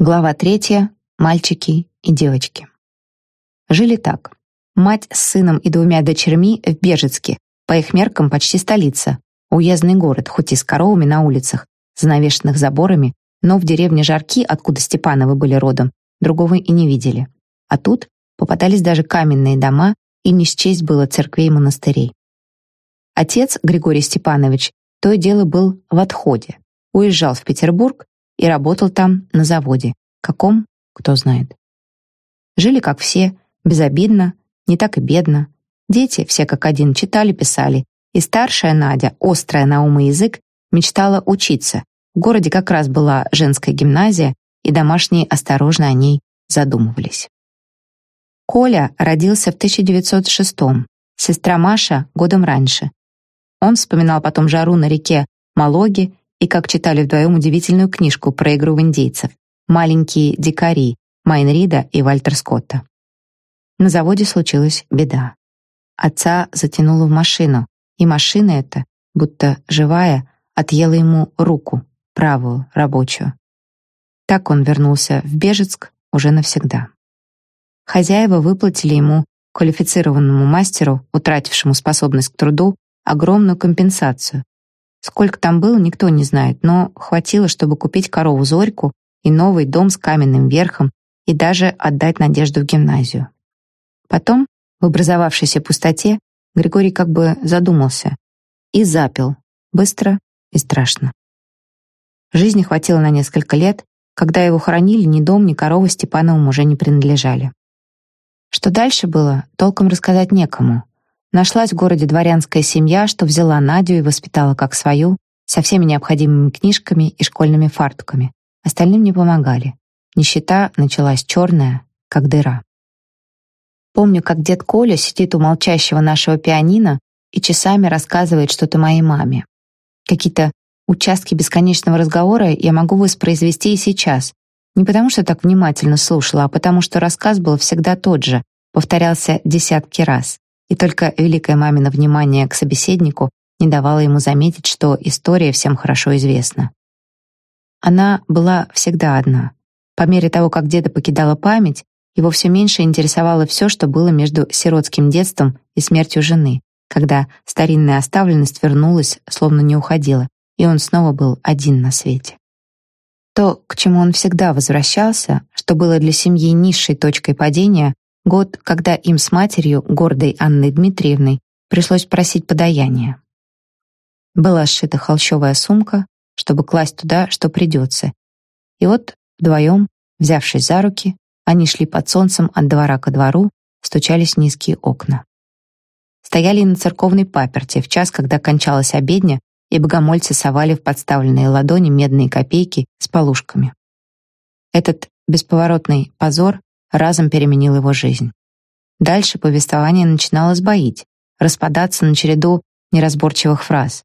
Глава третья. Мальчики и девочки. Жили так. Мать с сыном и двумя дочерьми в Бежецке, по их меркам почти столица, уездный город, хоть и с коровами на улицах, занавешенных заборами, но в деревне Жарки, откуда Степановы были родом, другого и не видели. А тут попадались даже каменные дома, и не счесть было церквей и монастырей. Отец, Григорий Степанович, то и дело был в отходе. Уезжал в Петербург и работал там на заводе. Каком, кто знает. Жили как все, безобидно, не так и бедно. Дети, все как один, читали, писали. И старшая Надя, острая на ум и язык, мечтала учиться. В городе как раз была женская гимназия, и домашние осторожно о ней задумывались. Коля родился в 1906-м, сестра Маша годом раньше. Он вспоминал потом жару на реке Малоги и как читали вдвоем удивительную книжку про игру в индейцев «Маленькие дикари» Майнрида и Вальтер Скотта. На заводе случилась беда. Отца затянуло в машину, и машина эта, будто живая, отъела ему руку, правую, рабочую. Так он вернулся в Бежецк уже навсегда. Хозяева выплатили ему, квалифицированному мастеру, утратившему способность к труду, огромную компенсацию, Сколько там было, никто не знает, но хватило, чтобы купить корову Зорьку и новый дом с каменным верхом и даже отдать Надежду в гимназию. Потом, в образовавшейся пустоте, Григорий как бы задумался и запил, быстро и страшно. Жизни хватило на несколько лет, когда его хоронили, ни дом, ни корова Степановым уже не принадлежали. Что дальше было, толком рассказать некому. Нашлась в городе дворянская семья, что взяла Надю и воспитала как свою, со всеми необходимыми книжками и школьными фартуками. Остальным не помогали. Нищета началась черная, как дыра. Помню, как дед Коля сидит у молчащего нашего пианино и часами рассказывает что-то моей маме. Какие-то участки бесконечного разговора я могу воспроизвести и сейчас. Не потому что так внимательно слушала, а потому что рассказ был всегда тот же, повторялся десятки раз и только великое мамино внимание к собеседнику не давало ему заметить, что история всем хорошо известна. Она была всегда одна. По мере того, как деда покидала память, его все меньше интересовало все, что было между сиротским детством и смертью жены, когда старинная оставленность вернулась, словно не уходила, и он снова был один на свете. То, к чему он всегда возвращался, что было для семьи низшей точкой падения, Год, когда им с матерью, гордой Анной Дмитриевной, пришлось просить подаяние. Была сшита холщовая сумка, чтобы класть туда, что придется. И вот вдвоем, взявшись за руки, они шли под солнцем от двора ко двору, стучались низкие окна. Стояли на церковной паперти в час, когда кончалась обедня, и богомольцы совали в подставленные ладони медные копейки с полушками. Этот бесповоротный позор разом переменил его жизнь. Дальше повествование начинало сбоить, распадаться на череду неразборчивых фраз.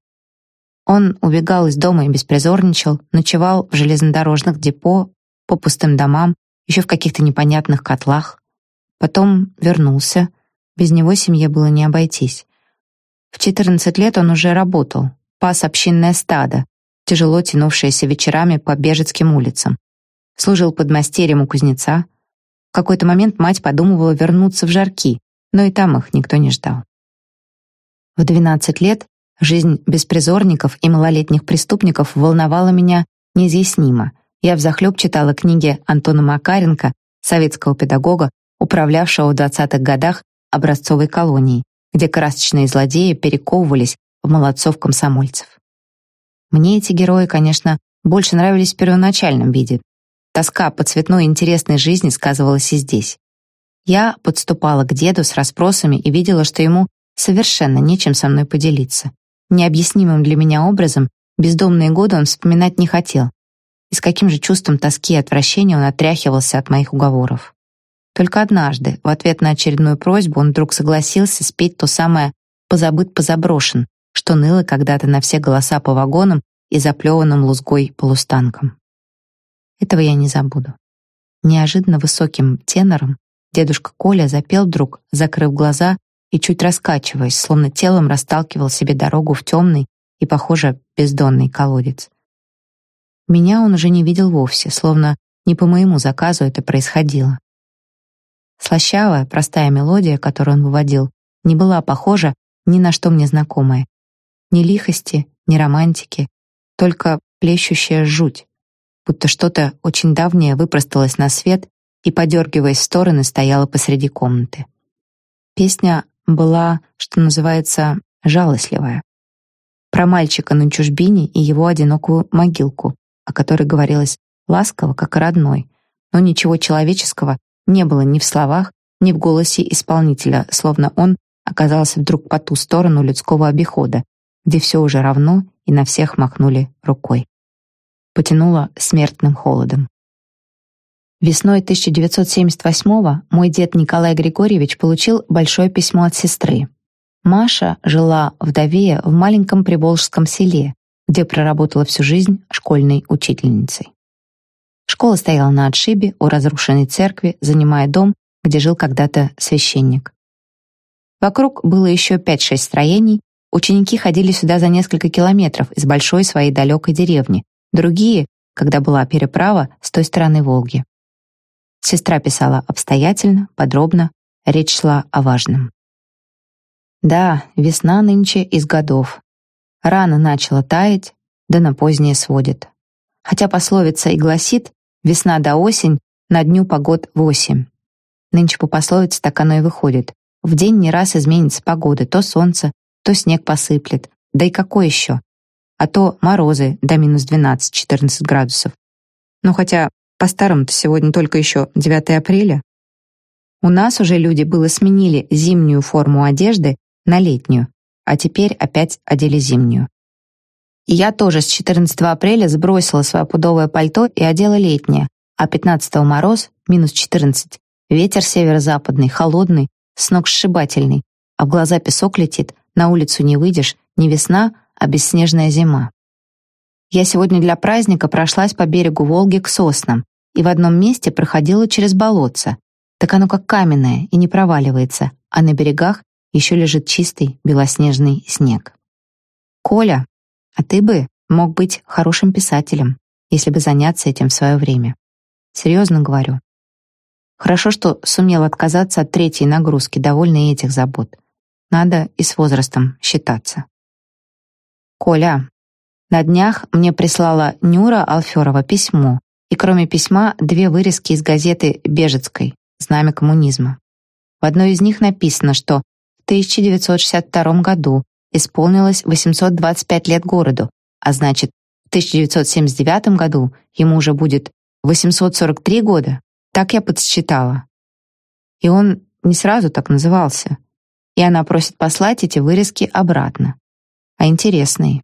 Он убегал из дома и беспризорничал, ночевал в железнодорожных депо, по пустым домам, еще в каких-то непонятных котлах. Потом вернулся. Без него семье было не обойтись. В 14 лет он уже работал, пас общинное стадо, тяжело тянувшееся вечерами по Бежецким улицам. Служил подмастерьем у кузнеца, в какой-то момент мать подумывала вернуться в Жарки, но и там их никто не ждал. В 12 лет жизнь беспризорников и малолетних преступников волновала меня неизъяснимо. Я взахлеб читала книги Антона Макаренко, советского педагога, управлявшего в 20-х годах образцовой колонией, где красочные злодеи перековывались в молодцов-комсомольцев. Мне эти герои, конечно, больше нравились в первоначальном виде, Тоска по цветной интересной жизни сказывалась и здесь. Я подступала к деду с расспросами и видела, что ему совершенно нечем со мной поделиться. Необъяснимым для меня образом бездомные годы он вспоминать не хотел. И с каким же чувством тоски и отвращения он отряхивался от моих уговоров. Только однажды, в ответ на очередную просьбу, он вдруг согласился спеть то самое «позабыт-позаброшен», что ныло когда-то на все голоса по вагонам и заплеванным лузгой полустанкам. Этого я не забуду. Неожиданно высоким тенором дедушка Коля запел вдруг, закрыв глаза и чуть раскачиваясь, словно телом расталкивал себе дорогу в темный и, похоже, бездонный колодец. Меня он уже не видел вовсе, словно Не по моему заказу это происходило. Слащавая, простая мелодия, которую он выводил, не была похожа ни на что мне знакомое. Ни лихости, ни романтики, только плещущая жуть, будто что-то очень давнее выпросталось на свет и, подергиваясь в стороны, стояла посреди комнаты. Песня была, что называется, жалостливая. Про мальчика на чужбине и его одинокую могилку, о которой говорилось ласково, как родной, но ничего человеческого не было ни в словах, ни в голосе исполнителя, словно он оказался вдруг по ту сторону людского обихода, где все уже равно и на всех махнули рукой. Потянуло смертным холодом. Весной 1978-го мой дед Николай Григорьевич получил большое письмо от сестры. Маша жила вдовея в маленьком приволжском селе, где проработала всю жизнь школьной учительницей. Школа стояла на отшибе у разрушенной церкви, занимая дом, где жил когда-то священник. Вокруг было еще 5-6 строений, ученики ходили сюда за несколько километров из большой своей далекой деревни, другие, когда была переправа, с той стороны Волги. Сестра писала обстоятельно, подробно, речь шла о важном. Да, весна нынче из годов. Рано начала таять, да на позднее сводит. Хотя пословица и гласит Весна до осень, на дню погод восемь. Нынче по пословице так оно и выходит. В день не раз изменится погода, то солнце, то снег посыплет. Да и какой еще? А то морозы до минус 12-14 градусов. Ну хотя по-старому-то сегодня только еще 9 апреля. У нас уже люди было сменили зимнюю форму одежды на летнюю, а теперь опять одели зимнюю. И я тоже с 14 апреля сбросила свое пудовое пальто и одела летнее, а 15 мороз, минус 14, ветер северо-западный, холодный, сногсшибательный, а в глаза песок летит, на улицу не выйдешь, не весна, а бесснежная зима. Я сегодня для праздника прошлась по берегу Волги к соснам и в одном месте проходила через болотце. Так оно как каменное и не проваливается, а на берегах еще лежит чистый белоснежный снег. Коля, а ты бы мог быть хорошим писателем, если бы заняться этим в свое время. Серьезно говорю. Хорошо, что сумел отказаться от третьей нагрузки, довольный этих забот. Надо и с возрастом считаться. Коля, на днях мне прислала Нюра Алферова письмо, и кроме письма две вырезки из газеты «Бежецкой» «Знамя коммунизма». В одной из них написано, что в 1962 году исполнилось 825 лет городу, а значит, в 1979 году ему уже будет 843 года. Так я подсчитала. И он не сразу так назывался. И она просит послать эти вырезки обратно. А интересные.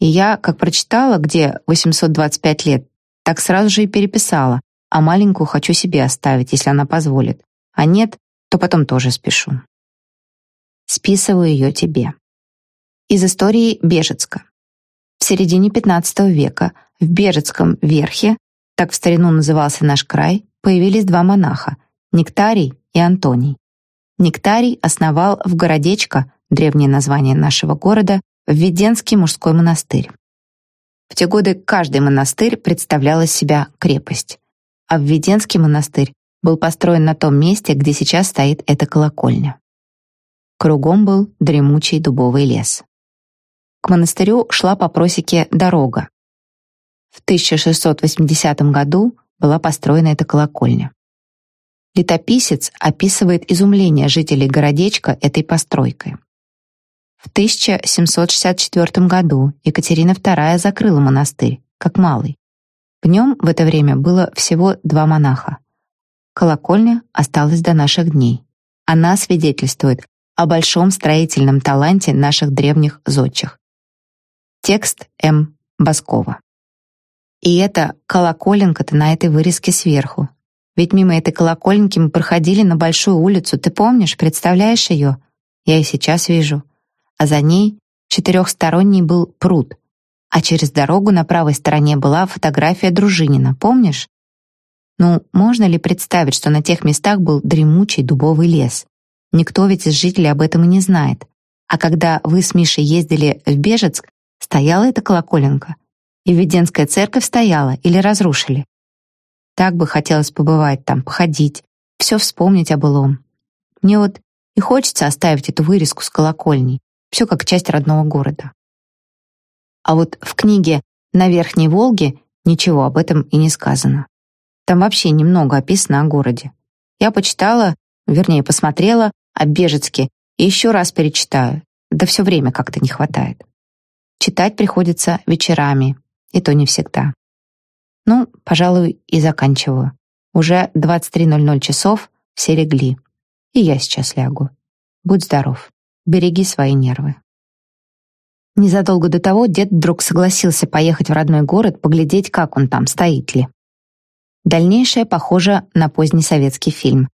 И я, как прочитала, где 825 лет, так сразу же и переписала, а маленькую хочу себе оставить, если она позволит. А нет, то потом тоже спешу. Списываю ее тебе. Из истории Бежецка. В середине XV века в Бежецком верхе, так в старину назывался наш край, появились два монаха — Нектарий и Антоний. Нектарий основал в городечко, древнее название нашего города, Введенский мужской монастырь. В те годы каждый монастырь представлял из себя крепость, а Введенский монастырь был построен на том месте, где сейчас стоит эта колокольня. Кругом был дремучий дубовый лес. К монастырю шла по просеке дорога. В 1680 году была построена эта колокольня. Летописец описывает изумление жителей городечка этой постройкой. В 1764 году Екатерина II закрыла монастырь, как малый. В нем в это время было всего два монаха. Колокольня осталась до наших дней. Она свидетельствует о большом строительном таланте наших древних зодчих. Текст М. Баскова. И это колоколенка-то на этой вырезке сверху. Ведь мимо этой колокольники мы проходили на большую улицу, ты помнишь, представляешь ее? Я и сейчас вижу. А за ней четырехсторонний был пруд, а через дорогу на правой стороне была фотография Дружинина, помнишь? Ну, можно ли представить, что на тех местах был дремучий дубовый лес? Никто ведь из жителей об этом и не знает. А когда вы с Мишей ездили в Бежецк, Стояла эта колоколенка? И Введенская церковь стояла или разрушили? Так бы хотелось побывать там, походить, все вспомнить о былом. Мне вот и хочется оставить эту вырезку с колокольней, все как часть родного города. А вот в книге «На Верхней Волге» ничего об этом и не сказано. Там вообще немного описано о городе. Я почитала, вернее, посмотрела о Бежецке и еще раз перечитаю. Да все время как-то не хватает. Читать приходится вечерами, и то не всегда. Ну, пожалуй, и заканчиваю. Уже 23.00 часов, все легли. И я сейчас лягу. Будь здоров. Береги свои нервы. Незадолго до того дед вдруг согласился поехать в родной город поглядеть, как он там, стоит ли. Дальнейшее похоже на поздний советский фильм.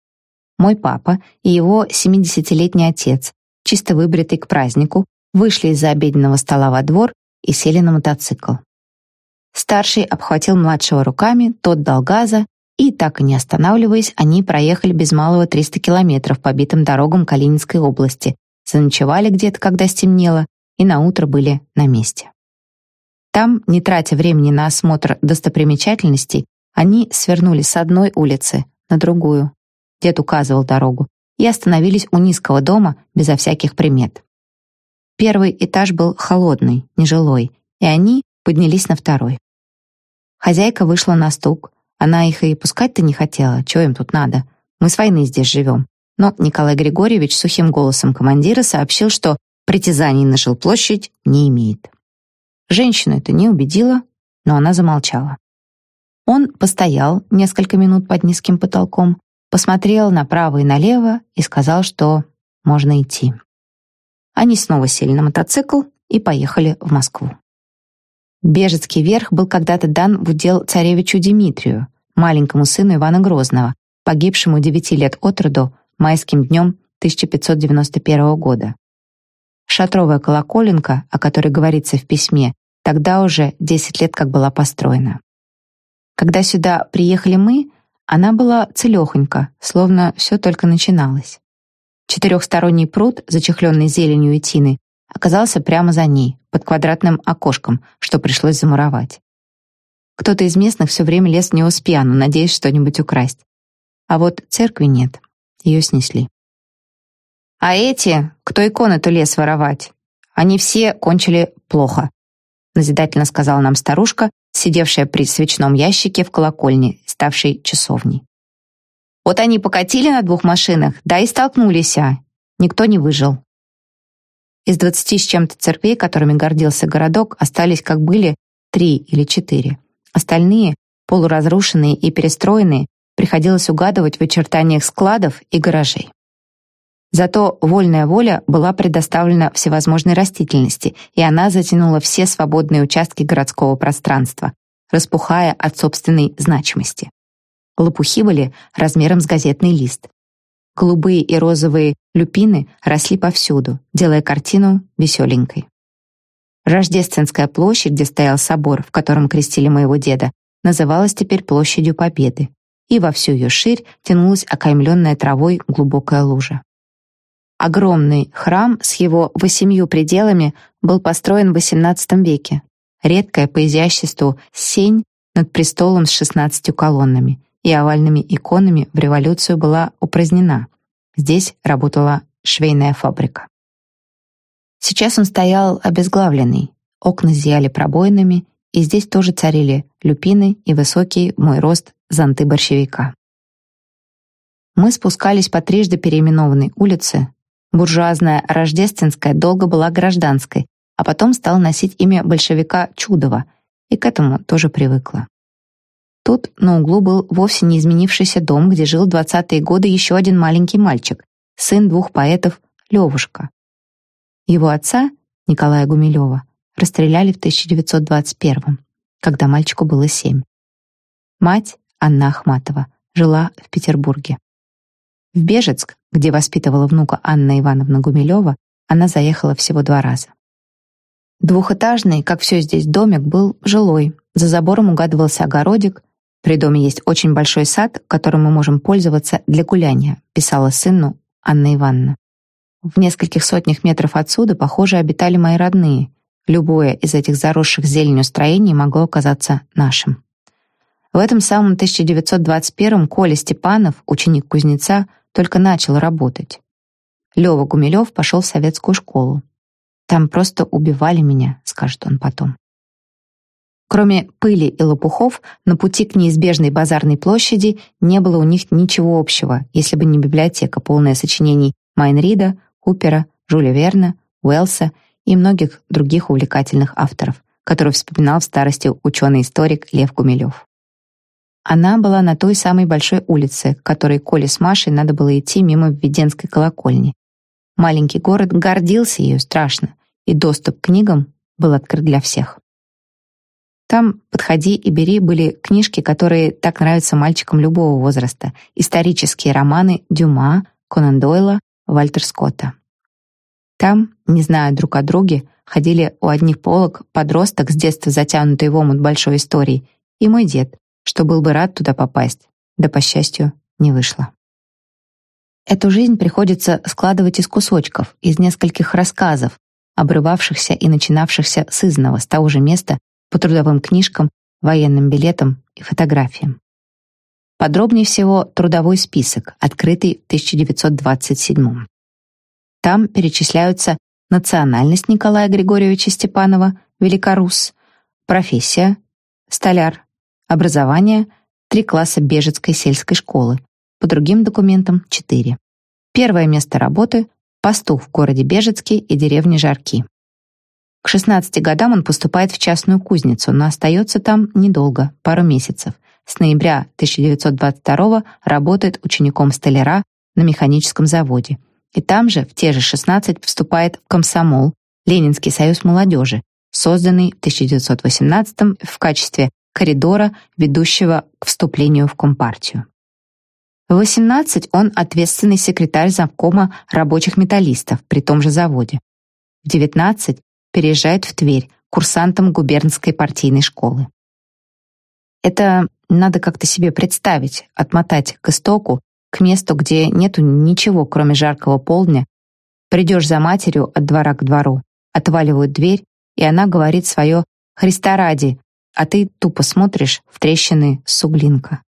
Мой папа и его 70-летний отец, чисто выбритый к празднику, вышли из-за обеденного стола во двор и сели на мотоцикл. Старший обхватил младшего руками, тот дал газа, и, так и не останавливаясь, они проехали без малого 300 километров по битым дорогам Калининской области, заночевали где-то, когда стемнело, и наутро были на месте. Там, не тратя времени на осмотр достопримечательностей, они свернули с одной улицы на другую. Дед указывал дорогу, и остановились у низкого дома безо всяких примет. Первый этаж был холодный, нежилой, и они поднялись на второй. Хозяйка вышла на стук. Она их и пускать-то не хотела, чего им тут надо. Мы с войны здесь живем. Но Николай Григорьевич сухим голосом командира сообщил, что притязаний на жилплощадь не имеет. Женщину это не убедило, но она замолчала. Он постоял несколько минут под низким потолком, посмотрел направо и налево и сказал, что можно идти. Они снова сели на мотоцикл и поехали в Москву. Бежецкий верх был когда-то дан в удел царевичу Дмитрию, маленькому сыну Ивана Грозного, погибшему 9 лет от роду майским днем 1591 года. Шатровая колоколенка, о которой говорится в письме, тогда уже 10 лет как была построена. Когда сюда приехали мы, она была целехонька, словно все только начиналось. Четырехсторонний пруд, зачехленный зеленью и тиной, оказался прямо за ней, под квадратным окошком, что пришлось замуровать. Кто-то из местных все время лез в него с пьяну, надеясь что-нибудь украсть. А вот церкви нет, ее снесли. А эти, кто иконы-то лез воровать, они все кончили плохо, назидательно сказала нам старушка, сидевшая при свечном ящике в колокольне, ставшей часовней. Вот они покатили на двух машинах, да и столкнулись, а никто не выжил. Из двадцати с чем-то церквей, которыми гордился городок, остались как были три или четыре. Остальные, полуразрушенные и перестроенные, приходилось угадывать в очертаниях складов и гаражей. Зато вольная воля была предоставлена всевозможной растительности, и она затянула все свободные участки городского пространства, распухая от собственной значимости. Лопухи были размером с газетный лист. Голубые и розовые люпины росли повсюду, делая картину веселенькой. Рождественская площадь, где стоял собор, в котором крестили моего деда, называлась теперь Площадью Победы, и во всю ее ширь тянулась окаймленная травой глубокая лужа. Огромный храм с его восемью пределами был построен в XVIII веке. Редкая по изяществу сень над престолом с шестнадцатью колоннами и овальными иконами в революцию была упразднена. Здесь работала швейная фабрика. Сейчас он стоял обезглавленный, окна зияли пробоинами, и здесь тоже царили люпины и высокий, мой рост, зонты борщевика. Мы спускались по трижды переименованной улице, Буржуазная Рождественская долго была гражданской, а потом стала носить имя большевика Чудова, и к этому тоже привыкла. Тут на углу был вовсе не изменившийся дом, где жил в 20-е годы еще один маленький мальчик, сын двух поэтов Левушка. Его отца, Николая Гумилева, расстреляли в 1921 когда мальчику было семь. Мать, Анна Ахматова, жила в Петербурге. В Бежецк, где воспитывала внука Анна Ивановна Гумилева, она заехала всего два раза. Двухэтажный, как все здесь, домик был жилой. За забором угадывался огородик. При доме есть очень большой сад, которым мы можем пользоваться для гуляния, писала сыну Анна Ивановна. В нескольких сотнях метров отсюда, похоже, обитали мои родные. Любое из этих заросших зеленью строений могло оказаться нашим. В этом самом 1921 Коля Степанов, ученик кузнеца, только начал работать. Лёва Гумилёв пошел в советскую школу. Там просто убивали меня, скажет он потом. Кроме пыли и лопухов, на пути к неизбежной базарной площади не было у них ничего общего, если бы не библиотека, полная сочинений Майнрида, Купера, Жюля Верна, Уэллса и многих других увлекательных авторов, которые вспоминал в старости ученый-историк Лев Гумилев. Она была на той самой большой улице, которой Коле с Машей надо было идти мимо Введенской колокольни. Маленький город гордился ею страшно, и доступ к книгам был открыт для всех. Там «Подходи и бери» были книжки, которые так нравятся мальчикам любого возраста, исторические романы Дюма, Конан Дойла, Вальтер Скотта. Там, не зная друг о друге, ходили у одних полок подросток с детства затянутый в омут большой истории, и мой дед, что был бы рад туда попасть, да, по счастью, не вышло. Эту жизнь приходится складывать из кусочков, из нескольких рассказов, обрывавшихся и начинавшихся с изного, с того же места, по трудовым книжкам, военным билетам и фотографиям. Подробнее всего трудовой список, открытый в 1927 Там перечисляются национальность Николая Григорьевича Степанова, великорус, профессия, столяр, образование, три класса Бежецкой сельской школы, по другим документам четыре. Первое место работы — пастух в городе Бежецке и деревне Жарки. К 16 годам он поступает в частную кузницу, но остается там недолго, пару месяцев. С ноября 1922 работает учеником столяра на механическом заводе. И там же, в те же 16, вступает в комсомол, Ленинский союз молодежи, созданный в 1918 в качестве коридора, ведущего к вступлению в Компартию. В 18 он ответственный секретарь завкома рабочих металлистов при том же заводе. В 19 переезжает в Тверь курсантом губернской партийной школы. Это надо как-то себе представить, отмотать к истоку, к месту, где нету ничего, кроме жаркого полдня. Придешь за матерью от двора к двору, отваливают дверь, и она говорит свое «Христа ради», а ты тупо смотришь в трещины суглинка.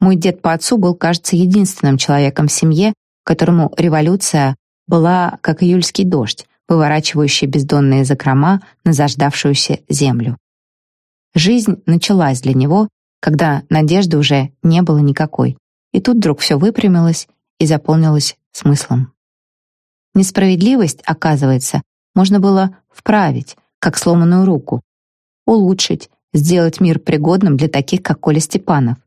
Мой дед по отцу был, кажется, единственным человеком в семье, которому революция была как июльский дождь, выворачивающий бездонные закрома на заждавшуюся землю. Жизнь началась для него, когда надежды уже не было никакой, и тут вдруг все выпрямилось и заполнилось смыслом. Несправедливость, оказывается, можно было вправить, как сломанную руку, улучшить, сделать мир пригодным для таких, как Коля Степанов.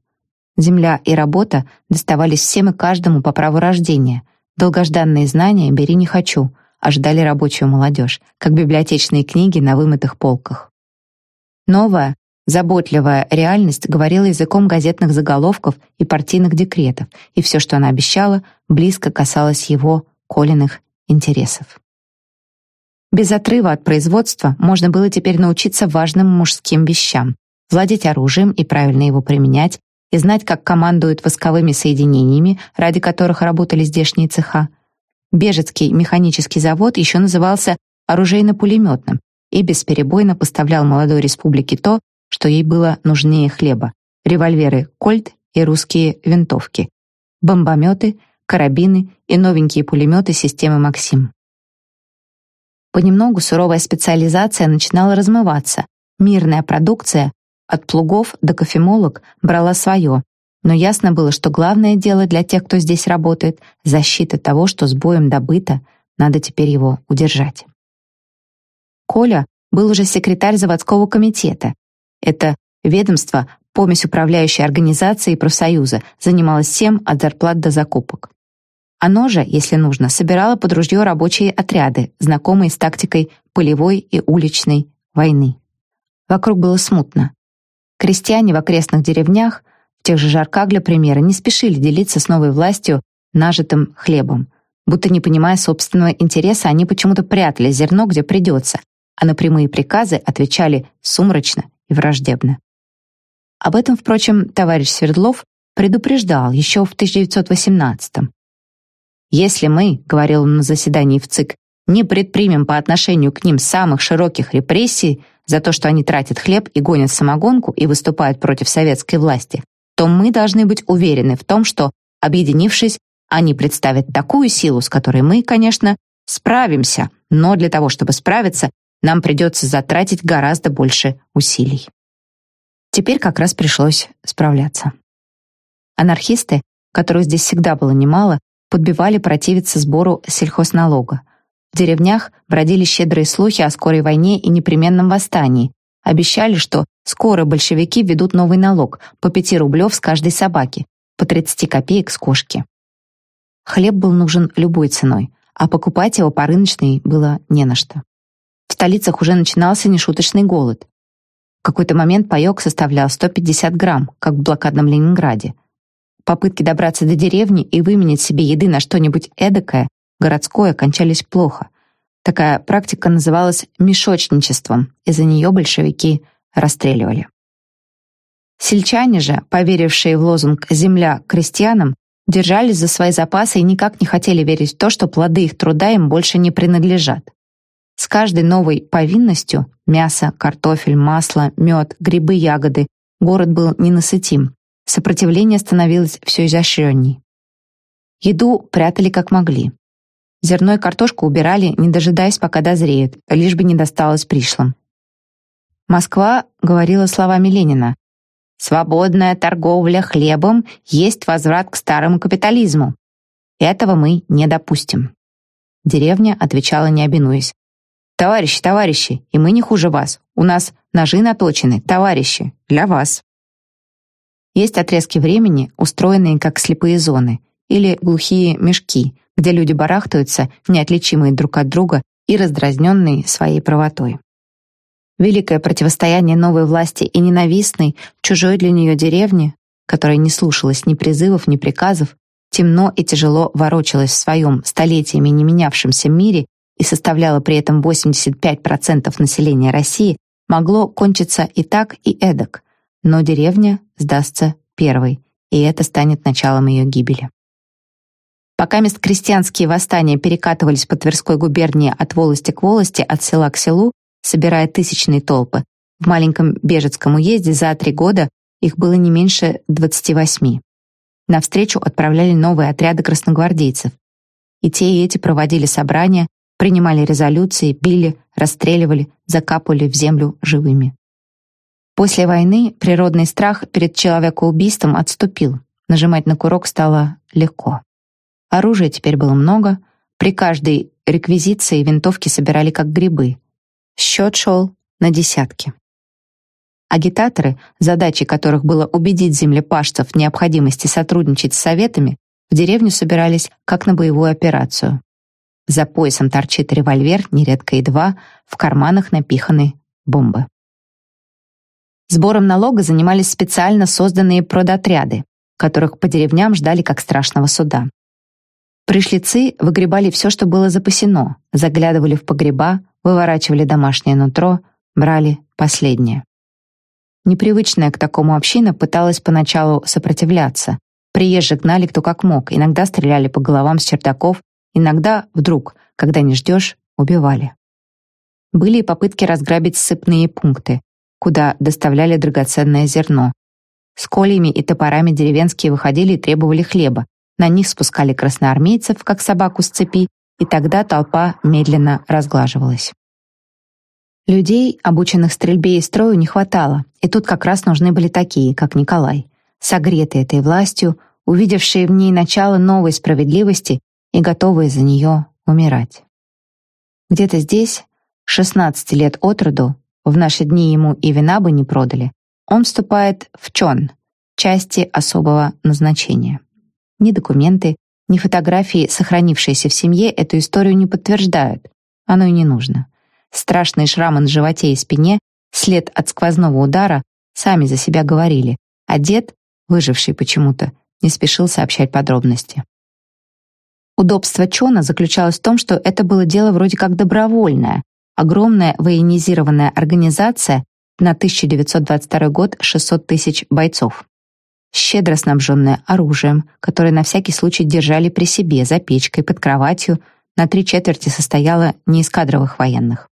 Земля и работа доставались всем и каждому по праву рождения. Долгожданные знания бери не хочу — ожидали рабочую молодежь, как библиотечные книги на вымытых полках. Новая, заботливая реальность говорила языком газетных заголовков и партийных декретов, и все, что она обещала, близко касалось его, Колиных, интересов. Без отрыва от производства можно было теперь научиться важным мужским вещам, владеть оружием и правильно его применять, и знать, как командуют восковыми соединениями, ради которых работали здешние цеха, Бежецкий механический завод еще назывался оружейно-пулеметным и бесперебойно поставлял молодой республике то, что ей было нужнее хлеба — револьверы «Кольт» и русские винтовки, бомбометы, карабины и новенькие пулеметы системы «Максим». Понемногу суровая специализация начинала размываться, мирная продукция от плугов до кофемолок брала свое, но ясно было, что главное дело для тех, кто здесь работает, защита того, что с боем добыто, надо теперь его удержать. Коля был уже секретарь заводского комитета. Это ведомство, помесь управляющей организации и профсоюза, занималось всем от зарплат до закупок. Оно же, если нужно, собирало под ружье рабочие отряды, знакомые с тактикой полевой и уличной войны. Вокруг было смутно. Крестьяне в окрестных деревнях в тех же Жарках, для примера, не спешили делиться с новой властью нажитым хлебом. Будто не понимая собственного интереса, они почему-то прятали зерно, где придется, а на прямые приказы отвечали сумрачно и враждебно. Об этом, впрочем, товарищ Свердлов предупреждал еще в 1918-м. «Если мы, — говорил он на заседании в ЦИК, — не предпримем по отношению к ним самых широких репрессий, за то, что они тратят хлеб и гонят самогонку и выступают против советской власти, то мы должны быть уверены в том, что, объединившись, они представят такую силу, с которой мы, конечно, справимся, но для того, чтобы справиться, нам придется затратить гораздо больше усилий. Теперь как раз пришлось справляться. Анархисты, которых здесь всегда было немало, подбивали противиться сбору сельхозналога. В деревнях бродили щедрые слухи о скорой войне и непременном восстании. Обещали, что скоро большевики введут новый налог по 5 рублев с каждой собаки, по 30 копеек с кошки. Хлеб был нужен любой ценой, а покупать его по рыночной было не на что. В столицах уже начинался нешуточный голод. В какой-то момент паёк составлял 150 грамм, как в блокадном Ленинграде. Попытки добраться до деревни и выменять себе еды на что-нибудь эдакое, городское, кончались плохо. Такая практика называлась мешочничеством, и за нее большевики расстреливали. Сельчане же, поверившие в лозунг «Земля крестьянам», держались за свои запасы и никак не хотели верить в то, что плоды их труда им больше не принадлежат. С каждой новой повинностью — мясо, картофель, масло, мед, грибы, ягоды — город был ненасытим, Сопротивление становилось все изощренней. Еду прятали как могли. Зерно и картошку убирали, не дожидаясь, пока дозреют, лишь бы не досталось пришлым. Москва говорила словами Ленина. «Свободная торговля хлебом есть возврат к старому капитализму. Этого мы не допустим». Деревня отвечала, не обинуясь. «Товарищи, товарищи, и мы не хуже вас. У нас ножи наточены, товарищи, для вас». Есть отрезки времени, устроенные как слепые зоны, или глухие мешки, где люди барахтаются, неотличимые друг от друга и раздразненные своей правотой. Великое противостояние новой власти и ненавистной, чужой для нее деревни, которая не слушалась ни призывов, ни приказов, темно и тяжело ворочалась в своем столетиями не менявшемся мире и составляла при этом 85% населения России, могло кончиться и так, и эдак, но деревня сдастся первой, и это станет началом ее гибели. Пока мест крестьянские восстания перекатывались по Тверской губернии от волости к волости, от села к селу, собирая тысячные толпы, в маленьком Бежецком уезде за три года их было не меньше 28. Навстречу отправляли новые отряды красногвардейцев. И те, и эти проводили собрания, принимали резолюции, били, расстреливали, закапывали в землю живыми. После войны природный страх перед человекоубийством отступил. Нажимать на курок стало легко. Оружия теперь было много. При каждой реквизиции винтовки собирали как грибы. Счет шел на десятки. Агитаторы, задачей которых было убедить землепашцев в необходимости сотрудничать с советами, в деревню собирались как на боевую операцию. За поясом торчит револьвер, нередко и два, в карманах напиханы бомбы. Сбором налога занимались специально созданные продотряды, которых по деревням ждали как страшного суда. Пришлицы выгребали все, что было запасено, заглядывали в погреба, выворачивали домашнее нутро, брали последнее. Непривычная к такому община пыталась поначалу сопротивляться. Приезжих гнали кто как мог, иногда стреляли по головам с чердаков, иногда, вдруг, когда не ждешь, убивали. Были и попытки разграбить сыпные пункты, куда доставляли драгоценное зерно. С кольями и топорами деревенские выходили и требовали хлеба. На них спускали красноармейцев, как собаку с цепи, и тогда толпа медленно разглаживалась. Людей, обученных стрельбе и строю, не хватало, и тут как раз нужны были такие, как Николай, согретые этой властью, увидевшие в ней начало новой справедливости и готовые за нее умирать. Где-то здесь, 16 лет от роду, в наши дни ему и вина бы не продали, он вступает в чон, части особого назначения. Ни документы, ни фотографии, сохранившиеся в семье, эту историю не подтверждают. Оно и не нужно. Страшные шрамы на животе и спине, след от сквозного удара, сами за себя говорили, а дед, выживший почему-то, не спешил сообщать подробности. Удобство Чона заключалось в том, что это было дело вроде как добровольное, огромная военизированная организация на 1922 год 600 тысяч бойцов. Щедро снабженная оружием, которое на всякий случай держали при себе, за печкой, под кроватью, на три четверти состояла не из кадровых военных.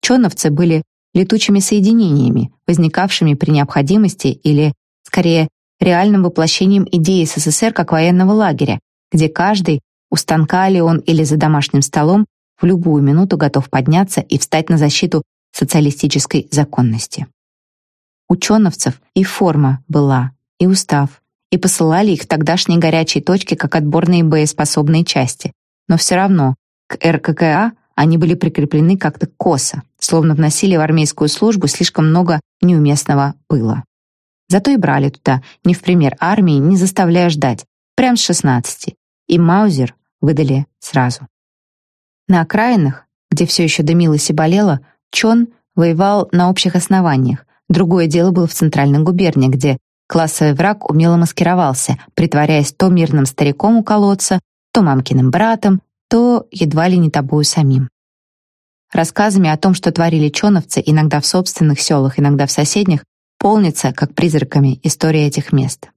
Чоновцы были летучими соединениями, возникавшими при необходимости или, скорее, реальным воплощением идеи СССР как военного лагеря, где каждый, у станка ли он или за домашним столом, в любую минуту готов подняться и встать на защиту социалистической законности. Ученовцев и форма была, и устав, и посылали их в тогдашние горячие точки как отборные боеспособные части. Но все равно к РККА они были прикреплены как-то косо, словно вносили в армейскую службу слишком много неуместного пыла. Зато и брали туда, не в пример армии, не заставляя ждать, прям с 16. И Маузер выдали сразу. На окраинах, где все еще дымилось и болело, Чон воевал на общих основаниях. Другое дело было в центральной губернии, где классовый враг умело маскировался, притворяясь то мирным стариком у колодца, то мамкиным братом, то едва ли не тобою самим. Рассказами о том, что творили чоновцы, иногда в собственных селах, иногда в соседних, полнится, как призраками, история этих мест.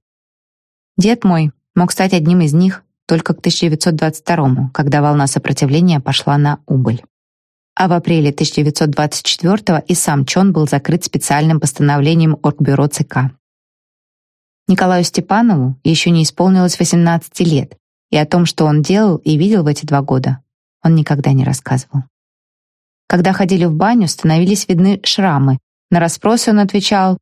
Дед мой мог стать одним из них только к 1922 когда волна сопротивления пошла на убыль. А в апреле 1924 и сам Чон был закрыт специальным постановлением Оргбюро ЦК. Николаю Степанову еще не исполнилось 18 лет, и о том, что он делал и видел в эти два года, он никогда не рассказывал. Когда ходили в баню, становились видны шрамы. На расспросы он отвечал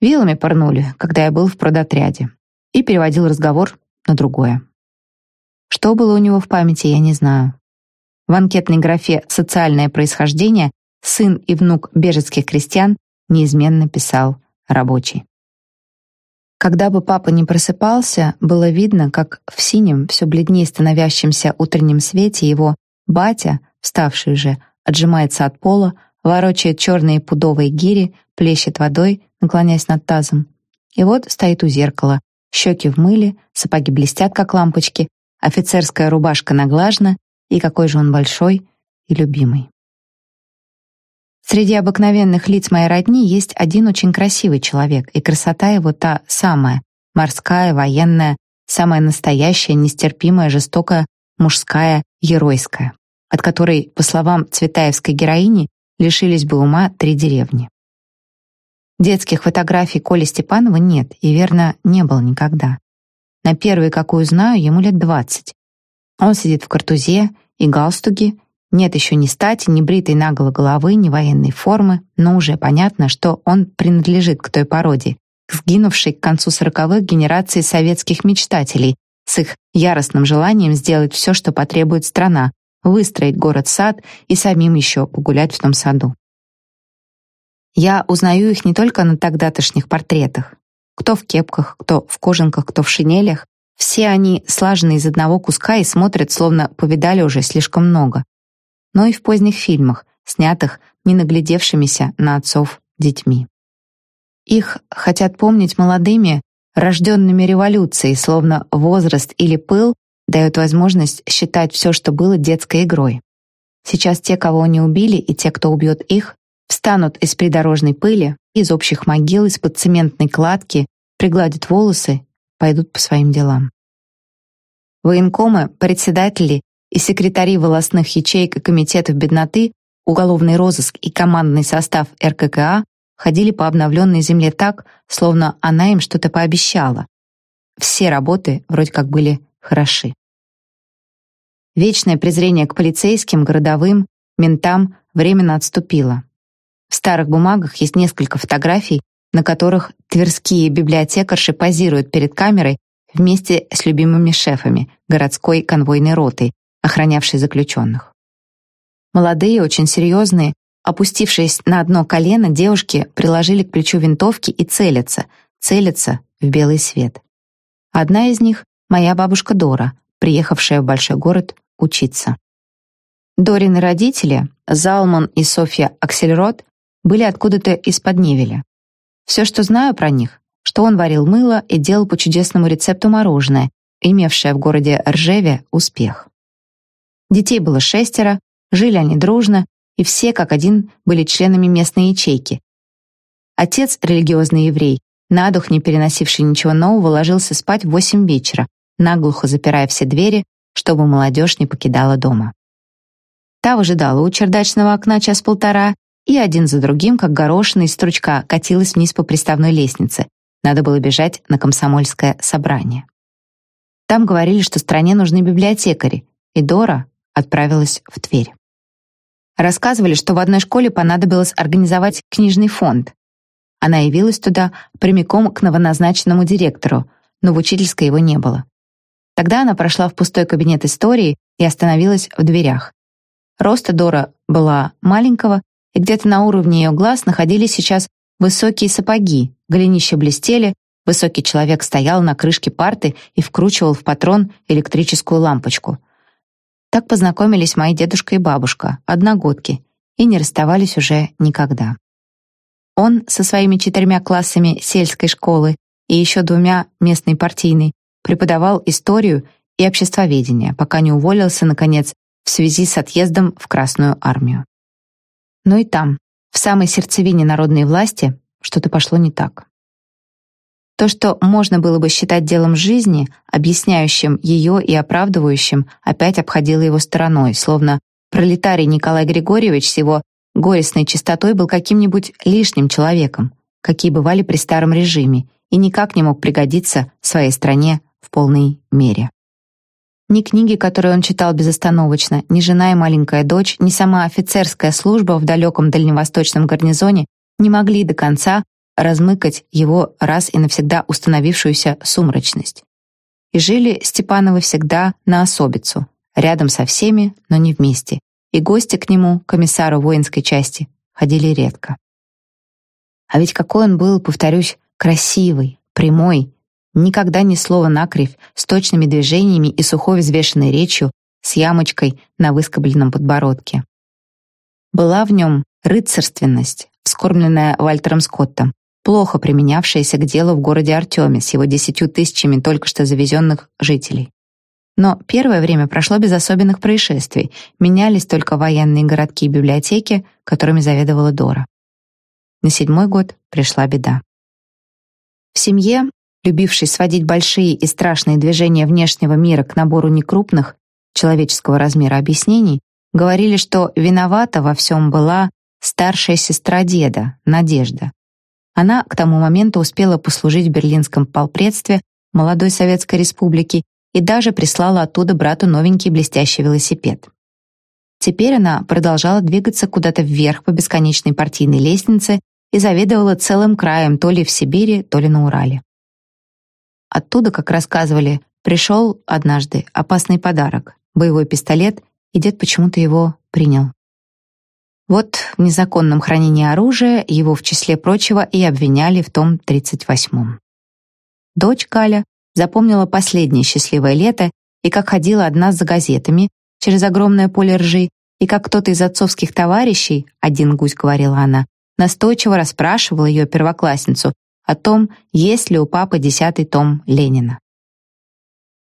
Вилами порнули, когда я был в продотряде. И переводил разговор на другое. Что было у него в памяти, я не знаю. В анкетной графе «Социальное происхождение» сын и внук бежецких крестьян неизменно писал «рабочий». Когда бы папа не просыпался, было видно, как в синем, все бледнее становящемся утреннем свете его батя, вставший же, отжимается от пола, ворочает черные пудовые гири, плещет водой, наклоняясь над тазом. И вот стоит у зеркала, щеки в мыле, сапоги блестят, как лампочки, офицерская рубашка наглажена, и какой же он большой и любимый. Среди обыкновенных лиц моей родни есть один очень красивый человек, и красота его та самая, морская, военная, самая настоящая, нестерпимая, жестокая, мужская, геройская, от которой, по словам цветаевской героини, лишились бы ума три деревни. Детских фотографий Коли Степанова нет и, верно, не было никогда. На первой, какую знаю, ему лет двадцать. Он сидит в картузе и галстуке, нет еще ни стати, ни бритой наголо головы, ни военной формы, но уже понятно, что он принадлежит к той породе, сгинувшей к концу сороковых генерации советских мечтателей с их яростным желанием сделать все, что потребует страна, выстроить город-сад и самим еще погулять в том саду. Я узнаю их не только на тогдатошних портретах. Кто в кепках, кто в кожанках, кто в шинелях. Все они слажены из одного куска и смотрят, словно повидали уже слишком много. Но и в поздних фильмах, снятых не наглядевшимися на отцов детьми. Их хотят помнить молодыми, рожденными революцией, словно возраст или пыл дают возможность считать все, что было детской игрой. Сейчас те, кого они убили, и те, кто убьет их, встанут из придорожной пыли, из общих могил, из-под цементной кладки, пригладят волосы, пойдут по своим делам. Военкомы, председатели и секретари волостных ячеек и комитетов бедноты, уголовный розыск и командный состав РККА ходили по обновленной земле так, словно она им что-то пообещала. Все работы вроде как были хороши. Вечное презрение к полицейским, городовым, ментам временно отступило. В старых бумагах есть несколько фотографий, на которых тверские библиотекарши позируют перед камерой вместе с любимыми шефами городской конвойной роты, охранявшей заключенных. Молодые, очень серьезные, опустившись на одно колено, девушки приложили к плечу винтовки и целятся, целятся в белый свет. Одна из них — моя бабушка Дора, приехавшая в большой город учиться. Дорины родители, Залман и Софья Аксельрод, были откуда-то из-под Невеля. Все, что знаю про них, что он варил мыло и делал по чудесному рецепту мороженое, имевшее в городе Ржеве успех. Детей было шестеро, жили они дружно, и все как один были членами местной ячейки. Отец, религиозный еврей, на дух не переносивший ничего нового, ложился спать в восемь вечера, наглухо запирая все двери, чтобы молодежь не покидала дома. Та выжидала у чердачного окна час-полтора и один за другим, как горошина из стручка, катилась вниз по приставной лестнице. Надо было бежать на комсомольское собрание. Там говорили, что стране нужны библиотекари, и Дора отправилась в Тверь. Рассказывали, что в одной школе понадобилось организовать книжный фонд. Она явилась туда прямиком к новоназначенному директору, но в учительской его не было. Тогда она прошла в пустой кабинет истории и остановилась в дверях. Роста Дора была маленького, и где-то на уровне ее глаз находились сейчас высокие сапоги, голенища блестели, высокий человек стоял на крышке парты и вкручивал в патрон электрическую лампочку. Так познакомились мои дедушка и бабушка, одногодки, и не расставались уже никогда. Он со своими четырьмя классами сельской школы и еще двумя местной партийной преподавал историю и обществоведение, пока не уволился, наконец, в связи с отъездом в Красную армию. Но и там, в самой сердцевине народной власти, что-то пошло не так. То, что можно было бы считать делом жизни, объясняющим ее и оправдывающим, опять обходило его стороной, словно пролетарий Николай Григорьевич с его горестной чистотой был каким-нибудь лишним человеком, какие бывали при старом режиме, и никак не мог пригодиться своей стране в полной мере. Ни книги, которые он читал безостановочно, ни жена и маленькая дочь, ни сама офицерская служба в далеком дальневосточном гарнизоне не могли до конца размыкать его раз и навсегда установившуюся сумрачность. И жили Степановы всегда на особицу, рядом со всеми, но не вместе, и гости к нему, комиссару воинской части, ходили редко. А ведь какой он был, повторюсь, красивый, прямой, Никогда ни слова накривь, с точными движениями и сухой взвешенной речью, с ямочкой на выскобленном подбородке. Была в нем рыцарственность, вскормленная Вальтером Скоттом, плохо применявшаяся к делу в городе Артеме с его десятью тысячами только что завезенных жителей. Но первое время прошло без особенных происшествий, менялись только военные городки и библиотеки, которыми заведовала Дора. На седьмой год пришла беда. В семье любивший сводить большие и страшные движения внешнего мира к набору некрупных, человеческого размера объяснений, говорили, что виновата во всем была старшая сестра деда, Надежда. Она к тому моменту успела послужить в берлинском полпредстве молодой Советской Республики и даже прислала оттуда брату новенький блестящий велосипед. Теперь она продолжала двигаться куда-то вверх по бесконечной партийной лестнице и заведовала целым краем то ли в Сибири, то ли на Урале. Оттуда, как рассказывали, пришел однажды опасный подарок — боевой пистолет, и дед почему-то его принял. Вот в незаконном хранении оружия его в числе прочего и обвиняли в том 38-м. Дочь Галя запомнила последнее счастливое лето и как ходила одна за газетами через огромное поле ржи, и как кто-то из отцовских товарищей, один гусь говорила она, настойчиво расспрашивал ее первоклассницу, о том, есть ли у папы десятый том Ленина.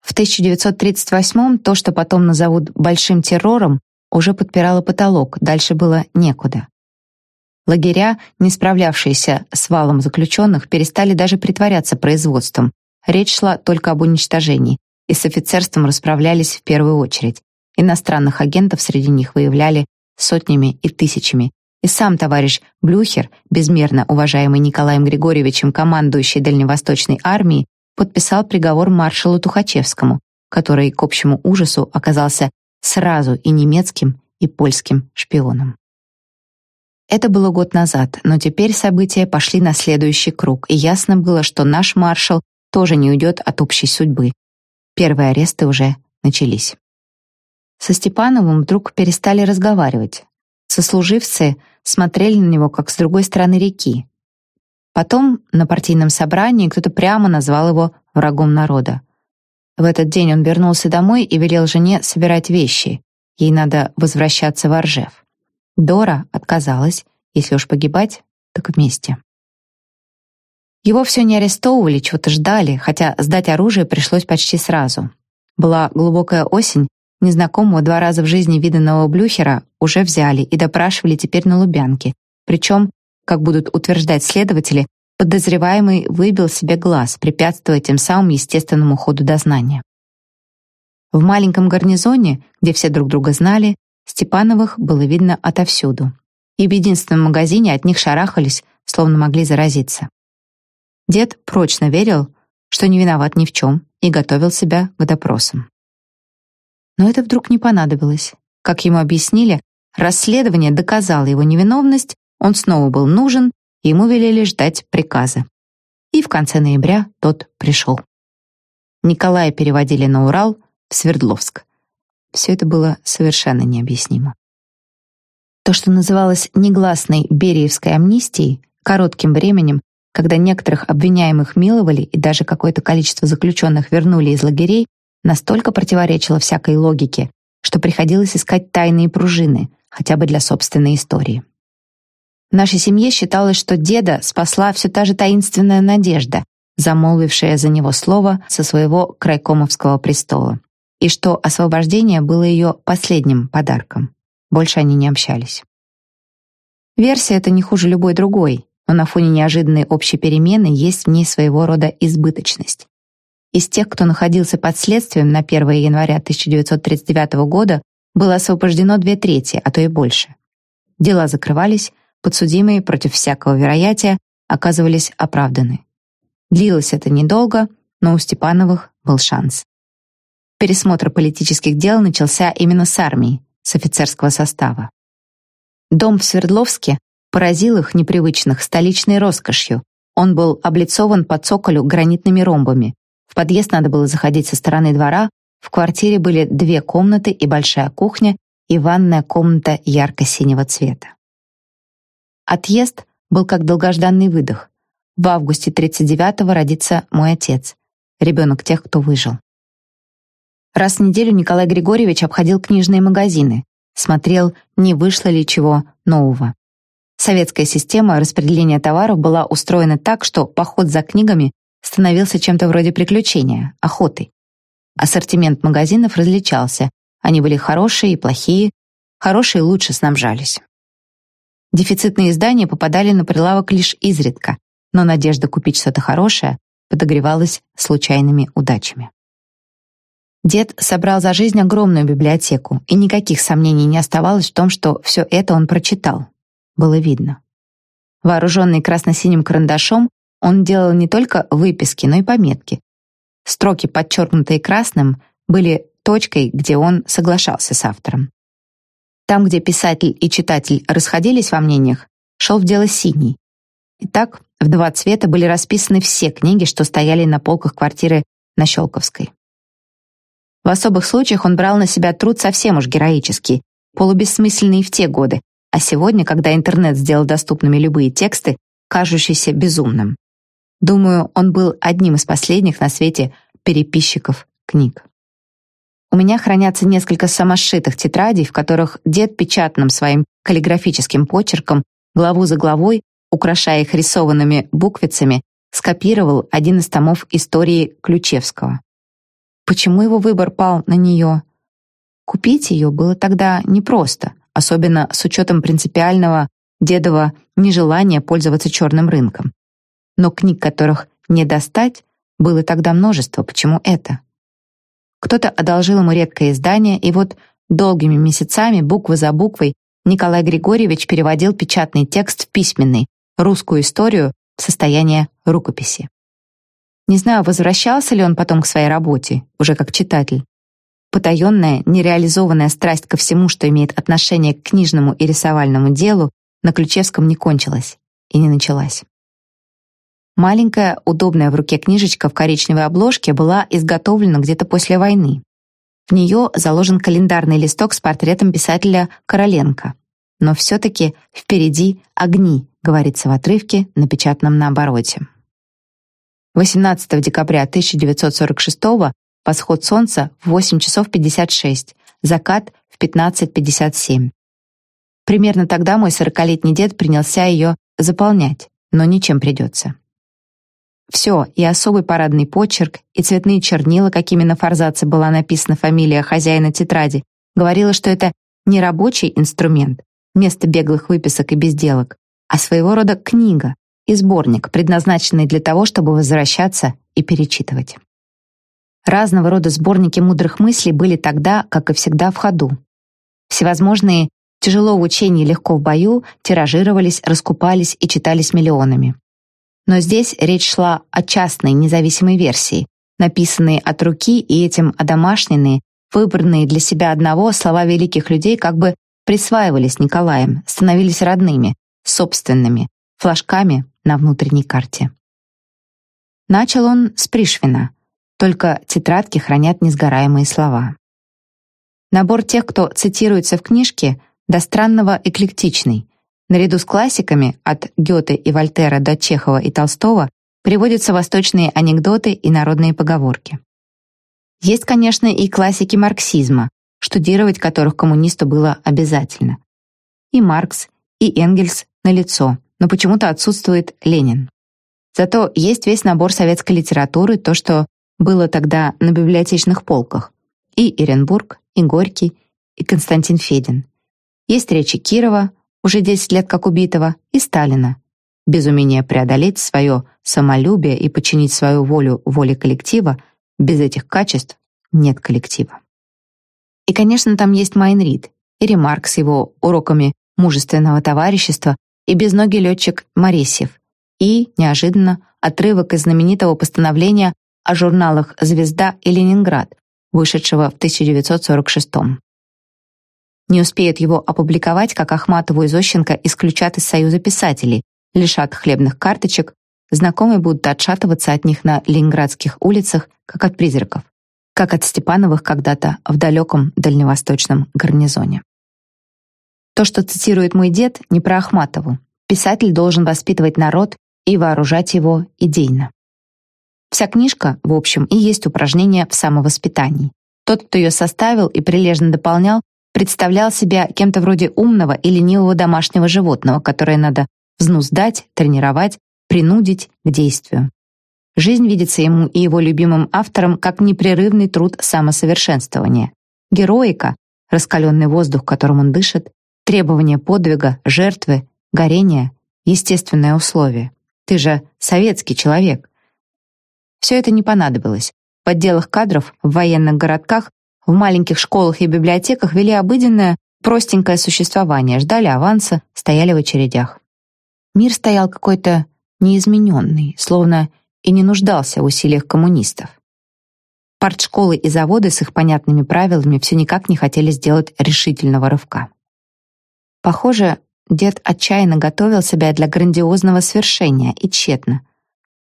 В 1938-м то, что потом назовут «большим террором», уже подпирало потолок, дальше было некуда. Лагеря, не справлявшиеся с валом заключенных, перестали даже притворяться производством. Речь шла только об уничтожении, и с офицерством расправлялись в первую очередь. Иностранных агентов среди них выявляли сотнями и тысячами, и сам товарищ Блюхер, безмерно уважаемый Николаем Григорьевичем, командующий Дальневосточной армией, подписал приговор маршалу Тухачевскому, который к общему ужасу оказался сразу и немецким, и польским шпионом. Это было год назад, но теперь события пошли на следующий круг, и ясно было, что наш маршал тоже не уйдет от общей судьбы. Первые аресты уже начались. Со Степановым вдруг перестали разговаривать. Сослуживцы смотрели на него как с другой стороны реки. Потом на партийном собрании кто-то прямо назвал его врагом народа. В этот день он вернулся домой и велел жене собирать вещи. Ей надо возвращаться в Оржев. Дора отказалась, если уж погибать, так вместе. Его все не арестовывали, чего-то ждали, хотя сдать оружие пришлось почти сразу. Была глубокая осень, Незнакомого два раза в жизни виданного Блюхера уже взяли и допрашивали теперь на Лубянке. Причем, как будут утверждать следователи, подозреваемый выбил себе глаз, препятствуя тем самым естественному ходу дознания. В маленьком гарнизоне, где все друг друга знали, Степановых было видно отовсюду. и в единственном магазине от них шарахались, словно могли заразиться. Дед прочно верил, что не виноват ни в чем, и готовил себя к допросам. Но это вдруг не понадобилось. Как ему объяснили, расследование доказало его невиновность, он снова был нужен, и ему велели ждать приказа. И в конце ноября тот пришел. Николая переводили на Урал, в Свердловск. Все это было совершенно необъяснимо. То, что называлось негласной Бериевской амнистией, коротким временем, когда некоторых обвиняемых миловали и даже какое-то количество заключенных вернули из лагерей, настолько противоречило всякой логике, что приходилось искать тайные пружины, хотя бы для собственной истории. В нашей семье считалось, что деда спасла все та же таинственная надежда, замолвившая за него слово со своего крайкомовского престола, и что освобождение было ее последним подарком. Больше они не общались. Версия эта не хуже любой другой, но на фоне неожиданной общей перемены есть в ней своего рода избыточность. Из тех, кто находился под следствием на 1 января 1939 года, было освобождено две трети, а то и больше. Дела закрывались, подсудимые против всякого вероятия оказывались оправданы. Длилось это недолго, но у Степановых был шанс. Пересмотр политических дел начался именно с армии, с офицерского состава. Дом в Свердловске поразил их непривычных столичной роскошью. Он был облицован по цоколю гранитными ромбами. В подъезд надо было заходить со стороны двора, в квартире были две комнаты и большая кухня, и ванная комната ярко-синего цвета. Отъезд был как долгожданный выдох. В августе 39-го родится мой отец, ребенок тех, кто выжил. Раз в неделю Николай Григорьевич обходил книжные магазины, смотрел, не вышло ли чего нового. Советская система распределения товаров была устроена так, что поход за книгами становился чем-то вроде приключения, охотой. Ассортимент магазинов различался. Они были хорошие и плохие. Хорошие лучше снабжались. Дефицитные издания попадали на прилавок лишь изредка, но надежда купить что-то хорошее подогревалась случайными удачами. Дед собрал за жизнь огромную библиотеку, и никаких сомнений не оставалось в том, что все это он прочитал. Было видно. Вооруженный красно-синим карандашом, он делал не только выписки, но и пометки. Строки, подчеркнутые красным, были точкой, где он соглашался с автором. Там, где писатель и читатель расходились во мнениях, шел в дело синий. Итак, в два цвета были расписаны все книги, что стояли на полках квартиры на Щелковской. В особых случаях он брал на себя труд совсем уж героический, полубессмысленный в те годы, а сегодня, когда интернет сделал доступными любые тексты, кажущиеся безумным. Думаю, он был одним из последних на свете переписчиков книг. У меня хранятся несколько самошитых тетрадей, в которых дед печатным своим каллиграфическим почерком, главу за главой, украшая их рисованными буквицами, скопировал один из томов истории Ключевского. Почему его выбор пал на нее? Купить ее было тогда непросто, особенно с учетом принципиального дедова нежелания пользоваться черным рынком. Но книг, которых не достать, было тогда множество. Почему это? Кто-то одолжил ему редкое издание, и вот долгими месяцами, буква за буквой, Николай Григорьевич переводил печатный текст в письменный, русскую историю в состояние рукописи. Не знаю, возвращался ли он потом к своей работе, уже как читатель. Потаенная, нереализованная страсть ко всему, что имеет отношение к книжному и рисовальному делу, на Ключевском не кончилась и не началась. Маленькая, удобная в руке книжечка в коричневой обложке была изготовлена где-то после войны. В нее заложен календарный листок с портретом писателя Короленко. Но все-таки впереди огни, говорится в отрывке, напечатанном на обороте. 18 декабря 1946 восход солнца в 8 часов 56, закат в 15.57. Примерно тогда мой сорокалетний дед принялся ее заполнять, но ничем придется. Все, и особый парадный почерк, и цветные чернила, какими на форзаце была написана фамилия хозяина тетради, говорило, что это не рабочий инструмент, место беглых выписок и безделок, а своего рода книга, и сборник, предназначенный для того, чтобы возвращаться и перечитывать. Разного рода сборники мудрых мыслей были тогда, как и всегда, в ходу. Всевозможные тяжело в учении, легко в бою, тиражировались, раскупались и читались миллионами. Но здесь речь шла о частной независимой версии, написанные от руки и этим одомашненные, выбранные для себя одного слова великих людей как бы присваивались Николаем, становились родными, собственными, флажками на внутренней карте. Начал он с Пришвина, только тетрадки хранят несгораемые слова. Набор тех, кто цитируется в книжке, до странного эклектичный. Наряду с классиками от Гёте и Вольтера до Чехова и Толстого приводятся восточные анекдоты и народные поговорки. Есть, конечно, и классики марксизма, штудировать которых коммунисту было обязательно. И Маркс, и Энгельс налицо, но почему-то отсутствует Ленин. Зато есть весь набор советской литературы, то, что было тогда на библиотечных полках. И Иренбург, и Горький, и Константин Федин. Есть речи Кирова, уже 10 лет как убитого, и Сталина. Без умения преодолеть свое самолюбие и подчинить свою волю воле коллектива, без этих качеств нет коллектива. И, конечно, там есть Майн Рид, и Ремарк с его уроками мужественного товарищества, и безногий летчик Моресьев, и, неожиданно, отрывок из знаменитого постановления о журналах «Звезда» и «Ленинград», вышедшего в 1946 -м. Не успеют его опубликовать, как Ахматову и Зощенко исключат из Союза писателей, лишат хлебных карточек, знакомые будут отшатываться от них на ленинградских улицах, как от призраков, как от Степановых когда-то в далеком дальневосточном гарнизоне. То, что цитирует мой дед, не про Ахматову. Писатель должен воспитывать народ и вооружать его идейно. Вся книжка, в общем, и есть упражнение в самовоспитании. Тот, кто ее составил и прилежно дополнял, представлял себя кем-то вроде умного и ленивого домашнего животного, которое надо взнуздать, тренировать, принудить к действию. Жизнь видится ему и его любимым авторам как непрерывный труд самосовершенствования. Героика, раскаленный воздух, которым он дышит, требования подвига, жертвы, горения — естественное условие. Ты же советский человек. Все это не понадобилось. В отделах кадров, в военных городках, в маленьких школах и библиотеках вели обыденное, простенькое существование, ждали аванса, стояли в очередях. Мир стоял какой-то неизмененный, словно и не нуждался в усилиях коммунистов. Партшколы и заводы с их понятными правилами все никак не хотели сделать решительного рывка. Похоже, дед отчаянно готовил себя для грандиозного свершения и тщетно.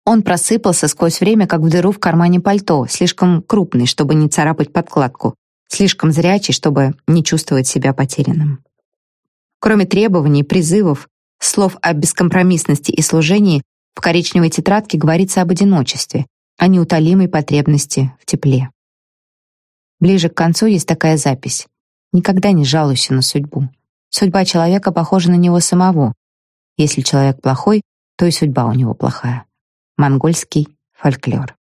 Он просыпался сквозь время, как в дыру в кармане пальто, слишком крупный, чтобы не царапать подкладку, слишком зрячий, чтобы не чувствовать себя потерянным. Кроме требований, призывов, слов о бескомпромиссности и служении, в коричневой тетрадке говорится об одиночестве, о неутолимой потребности в тепле. Ближе к концу есть такая запись. «Никогда не жалуйся на судьбу. Судьба человека похожа на него самого. Если человек плохой, то и судьба у него плохая монгольский фольклор.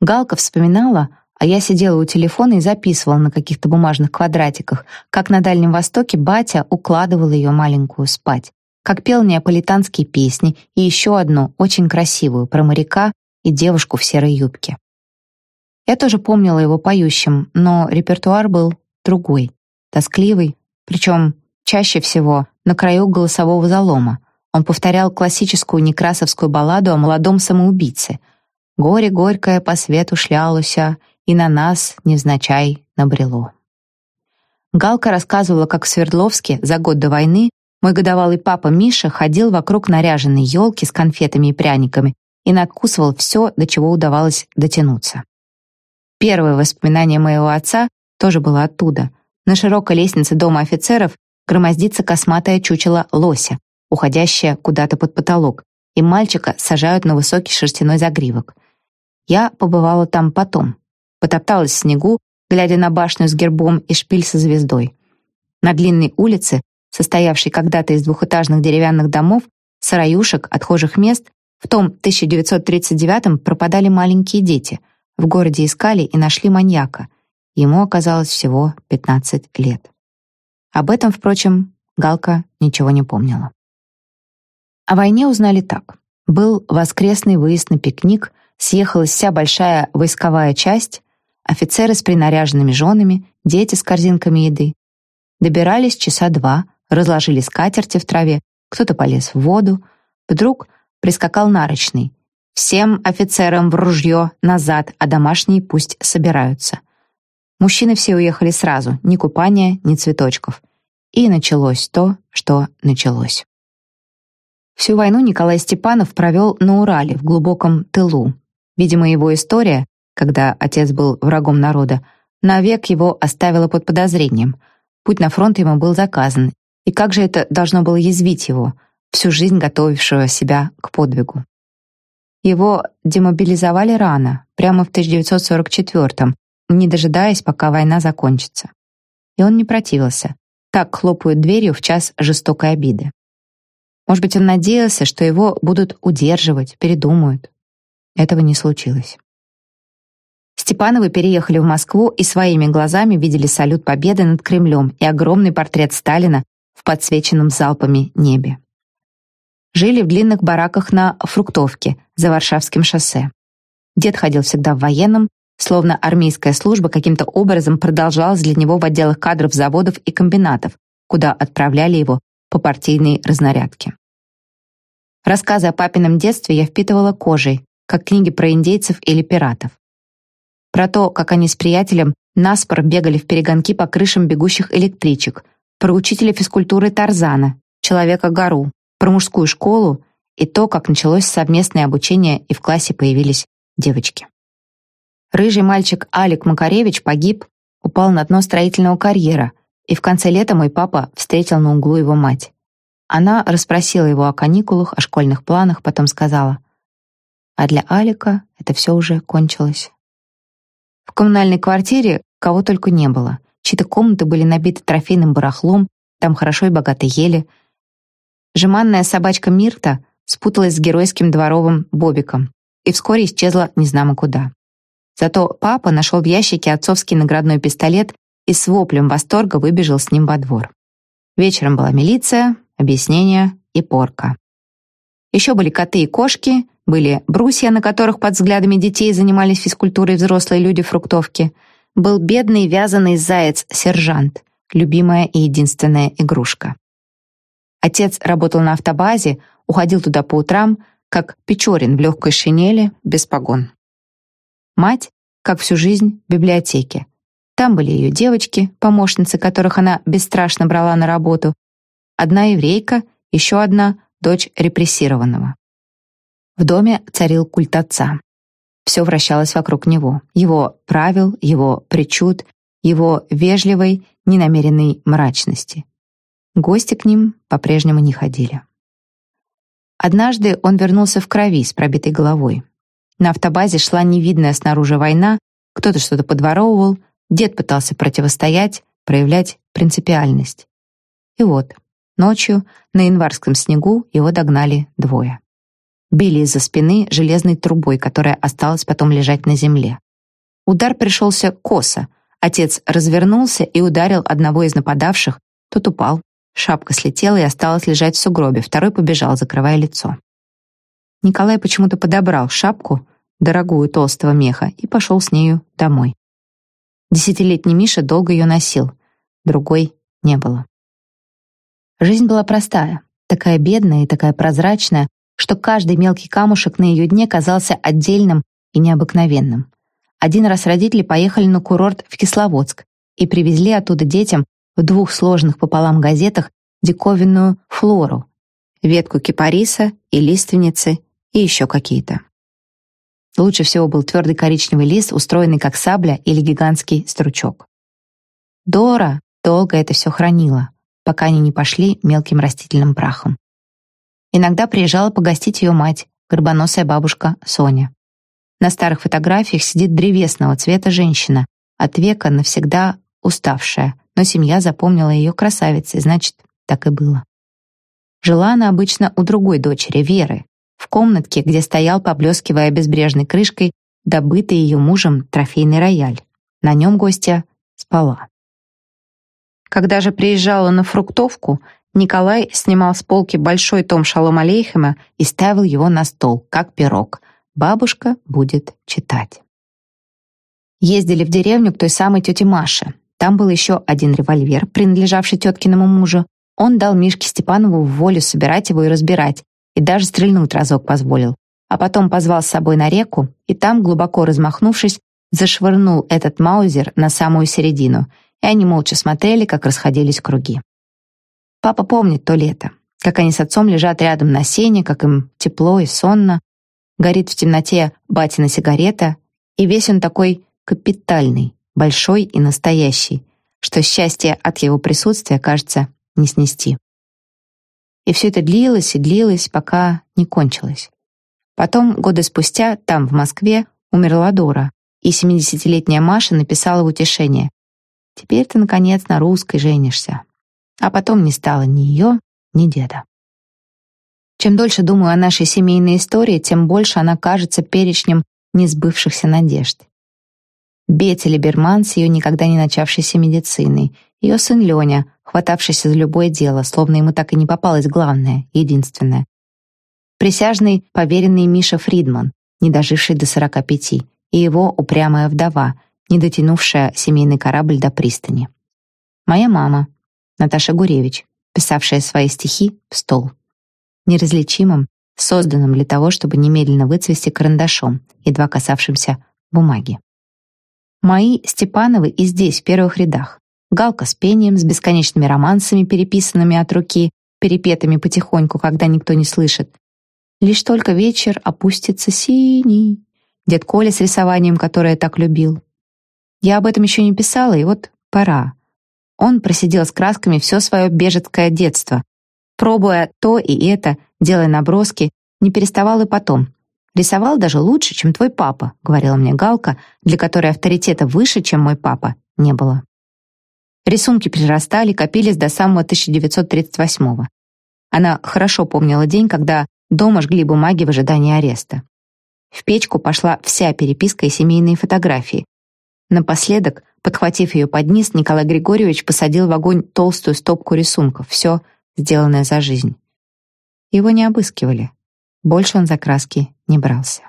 Галка вспоминала, а я сидела у телефона и записывала на каких-то бумажных квадратиках, как на Дальнем Востоке батя укладывал ее маленькую спать, как пел неаполитанские песни и еще одну, очень красивую, про моряка и девушку в серой юбке. Я тоже помнила его поющим, но репертуар был другой, тоскливый, причем чаще всего на краю голосового залома, он повторял классическую некрасовскую балладу о молодом самоубийце. «Горе горькое по свету шлялося, и на нас, невзначай, набрело». Галка рассказывала, как в Свердловске за год до войны мой годовалый папа Миша ходил вокруг наряженной елки с конфетами и пряниками и надкусывал все, до чего удавалось дотянуться. Первое воспоминание моего отца тоже было оттуда. На широкой лестнице дома офицеров громоздится косматое чучело лося, уходящая куда-то под потолок, и мальчика сажают на высокий шерстяной загривок. Я побывала там потом, потопталась в снегу, глядя на башню с гербом и шпиль со звездой. На длинной улице, состоявшей когда-то из двухэтажных деревянных домов, сараюшек, отхожих мест, в том 1939-м пропадали маленькие дети. В городе искали и нашли маньяка. Ему оказалось всего 15 лет. Об этом, впрочем, Галка ничего не помнила. О войне узнали так. Был воскресный выезд на пикник, съехалась вся большая войсковая часть, офицеры с принаряженными женами, дети с корзинками еды. Добирались часа два, разложили скатерти в траве, кто-то полез в воду. Вдруг прискакал нарочный. Всем офицерам в ружье назад, а домашние пусть собираются. Мужчины все уехали сразу, ни купания, ни цветочков. И началось то, что началось. Всю войну Николай Степанов провел на Урале, в глубоком тылу. Видимо, его история, когда отец был врагом народа, навек его оставила под подозрением. Путь на фронт ему был заказан, и как же это должно было язвить его, всю жизнь готовившего себя к подвигу. Его демобилизовали рано, прямо в 1944-м, не дожидаясь, пока война закончится. И он не противился. Так хлопают дверью в час жестокой обиды. Может быть, он надеялся, что его будут удерживать, передумают. Этого не случилось. Степановы переехали в Москву и своими глазами видели салют Победы над Кремлем и огромный портрет Сталина в подсвеченном залпами небе. Жили в длинных бараках на Фруктовке, за Варшавским шоссе. Дед ходил всегда в военном, словно армейская служба каким-то образом продолжалась для него в отделах кадров заводов и комбинатов, куда отправляли его по партийной разнарядке. Рассказы о папином детстве я впитывала кожей, как книги про индейцев или пиратов. Про то, как они с приятелем наспор бегали в перегонки по крышам бегущих электричек, про учителя физкультуры Тарзана, Человека-гору, про мужскую школу и то, как началось совместное обучение и в классе появились девочки. Рыжий мальчик Алик Макаревич погиб, упал на дно строительного карьера, и в конце лета мой папа встретил на углу его мать. Она расспросила его о каникулах, о школьных планах, потом сказала, а для Алика это все уже кончилось. В коммунальной квартире кого только не было. Чьи-то комнаты были набиты трофейным барахлом, там хорошо и богато ели. Жеманная собачка Мирта спуталась с геройским дворовым Бобиком и вскоре исчезла незнамо куда. Зато папа нашел в ящике отцовский наградной пистолет и с воплем восторга выбежал с ним во двор. Вечером была милиция, объяснения и порка. Еще были коты и кошки, были брусья, на которых под взглядами детей занимались физкультурой взрослые люди фруктовки. Был бедный вязаный заяц-сержант, любимая и единственная игрушка. Отец работал на автобазе, уходил туда по утрам, как Печорин в легкой шинели, без погон. Мать, как всю жизнь, в библиотеке. Там были ее девочки, помощницы, которых она бесстрашно брала на работу. Одна еврейка, еще одна — дочь репрессированного. В доме царил культ отца. Все вращалось вокруг него, его правил, его причуд, его вежливой, ненамеренной мрачности. Гости к ним по-прежнему не ходили. Однажды он вернулся в крови с пробитой головой. На автобазе шла невидная снаружи война, кто-то что-то подворовывал, дед пытался противостоять, проявлять принципиальность. И вот, ночью на январском снегу его догнали двое били из-за спины железной трубой, которая осталась потом лежать на земле. Удар пришелся косо. Отец развернулся и ударил одного из нападавших. Тот упал. Шапка слетела и осталась лежать в сугробе. Второй побежал, закрывая лицо. Николай почему-то подобрал шапку, дорогую толстого меха, и пошел с нею домой. Десятилетний Миша долго ее носил. Другой не было. Жизнь была простая, такая бедная и такая прозрачная, что каждый мелкий камушек на ее дне казался отдельным и необыкновенным. Один раз родители поехали на курорт в Кисловодск и привезли оттуда детям в двух сложных пополам газетах диковинную флору, ветку кипариса и лиственницы и еще какие-то. Лучше всего был твердый коричневый лист, устроенный как сабля или гигантский стручок. Дора долго это все хранила, пока они не пошли мелким растительным прахом. Иногда приезжала погостить ее мать, горбоносая бабушка Соня. На старых фотографиях сидит древесного цвета женщина, от века навсегда уставшая, но семья запомнила ее красавицей, значит, так и было. Жила она обычно у другой дочери, Веры, в комнатке, где стоял, поблескивая безбрежной крышкой, добытый ее мужем трофейный рояль. На нем гостья спала. Когда же приезжала на фруктовку, Николай снимал с полки большой том Шалом Алейхема и ставил его на стол, как пирог. Бабушка будет читать. Ездили в деревню к той самой тете Маше. Там был еще один револьвер, принадлежавший теткиному мужу. Он дал Мишке Степанову волю собирать его и разбирать, и даже стрельнуть разок позволил. А потом позвал с собой на реку, и там, глубоко размахнувшись, зашвырнул этот маузер на самую середину, и они молча смотрели, как расходились круги. Папа помнит то лето, как они с отцом лежат рядом на сене, как им тепло и сонно, горит в темноте батина сигарета, и весь он такой капитальный, большой и настоящий, что счастье от его присутствия, кажется, не снести. И все это длилось и длилось, пока не кончилось. Потом, годы спустя, там, в Москве, умерла Дора, и семидесятилетняя Маша написала в утешение. «Теперь ты, наконец, на русской женишься». А потом не стало ни ее, ни деда. Чем дольше думаю о нашей семейной истории, тем больше она кажется перечнем несбывшихся надежд. Бетти Либерман с ее никогда не начавшейся медициной, ее сын Леня, хватавшийся за любое дело, словно ему так и не попалось главное, единственное. Присяжный поверенный Миша Фридман, не доживший до 45, и его упрямая вдова, не дотянувшая семейный корабль до пристани. Моя мама, Наташа Гуревич, писавшая свои стихи в стол. Неразличимым, созданным для того, чтобы немедленно выцвести карандашом, едва касавшимся бумаги. Мои Степановы и здесь, в первых рядах. Галка с пением, с бесконечными романсами, переписанными от руки, перепетами потихоньку, когда никто не слышит. Лишь только вечер опустится синий. Дед Коля с рисованием, которое так любил. Я об этом еще не писала, и вот пора. Он просидел с красками все свое бежецкое детство, пробуя то и это, делая наброски, не переставал и потом. «Рисовал даже лучше, чем твой папа», — говорила мне Галка, для которой авторитета выше, чем мой папа, не было. Рисунки прирастали, копились до самого 1938-го. Она хорошо помнила день, когда дома жгли бумаги в ожидании ареста. В печку пошла вся переписка и семейные фотографии. Напоследок, подхватив ее под низ, Николай Григорьевич посадил в огонь толстую стопку рисунков, все сделанное за жизнь. Его не обыскивали. Больше он за краски не брался.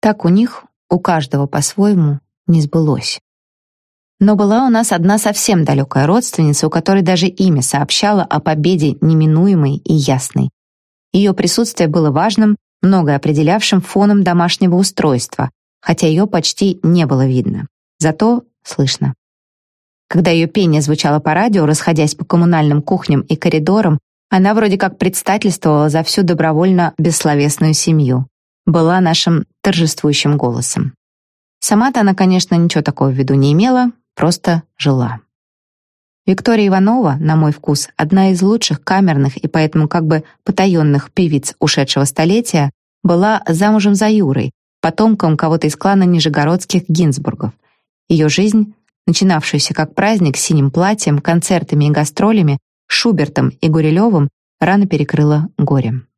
Так у них, у каждого по-своему, не сбылось. Но была у нас одна совсем далекая родственница, у которой даже имя сообщало о победе неминуемой и ясной. Ее присутствие было важным, многое определявшим фоном домашнего устройства, хотя ее почти не было видно. Зато слышно. Когда ее пение звучало по радио, расходясь по коммунальным кухням и коридорам, она вроде как предстательствовала за всю добровольно бессловесную семью. Была нашим торжествующим голосом. Сама-то она, конечно, ничего такого в виду не имела, просто жила. Виктория Иванова, на мой вкус, одна из лучших камерных и поэтому как бы потаенных певиц ушедшего столетия, была замужем за Юрой, потомком кого-то из клана Нижегородских Гинзбургов. Ее жизнь, начинавшуюся как праздник с синим платьем, концертами и гастролями, Шубертом и Гурилевым рано перекрыло горем.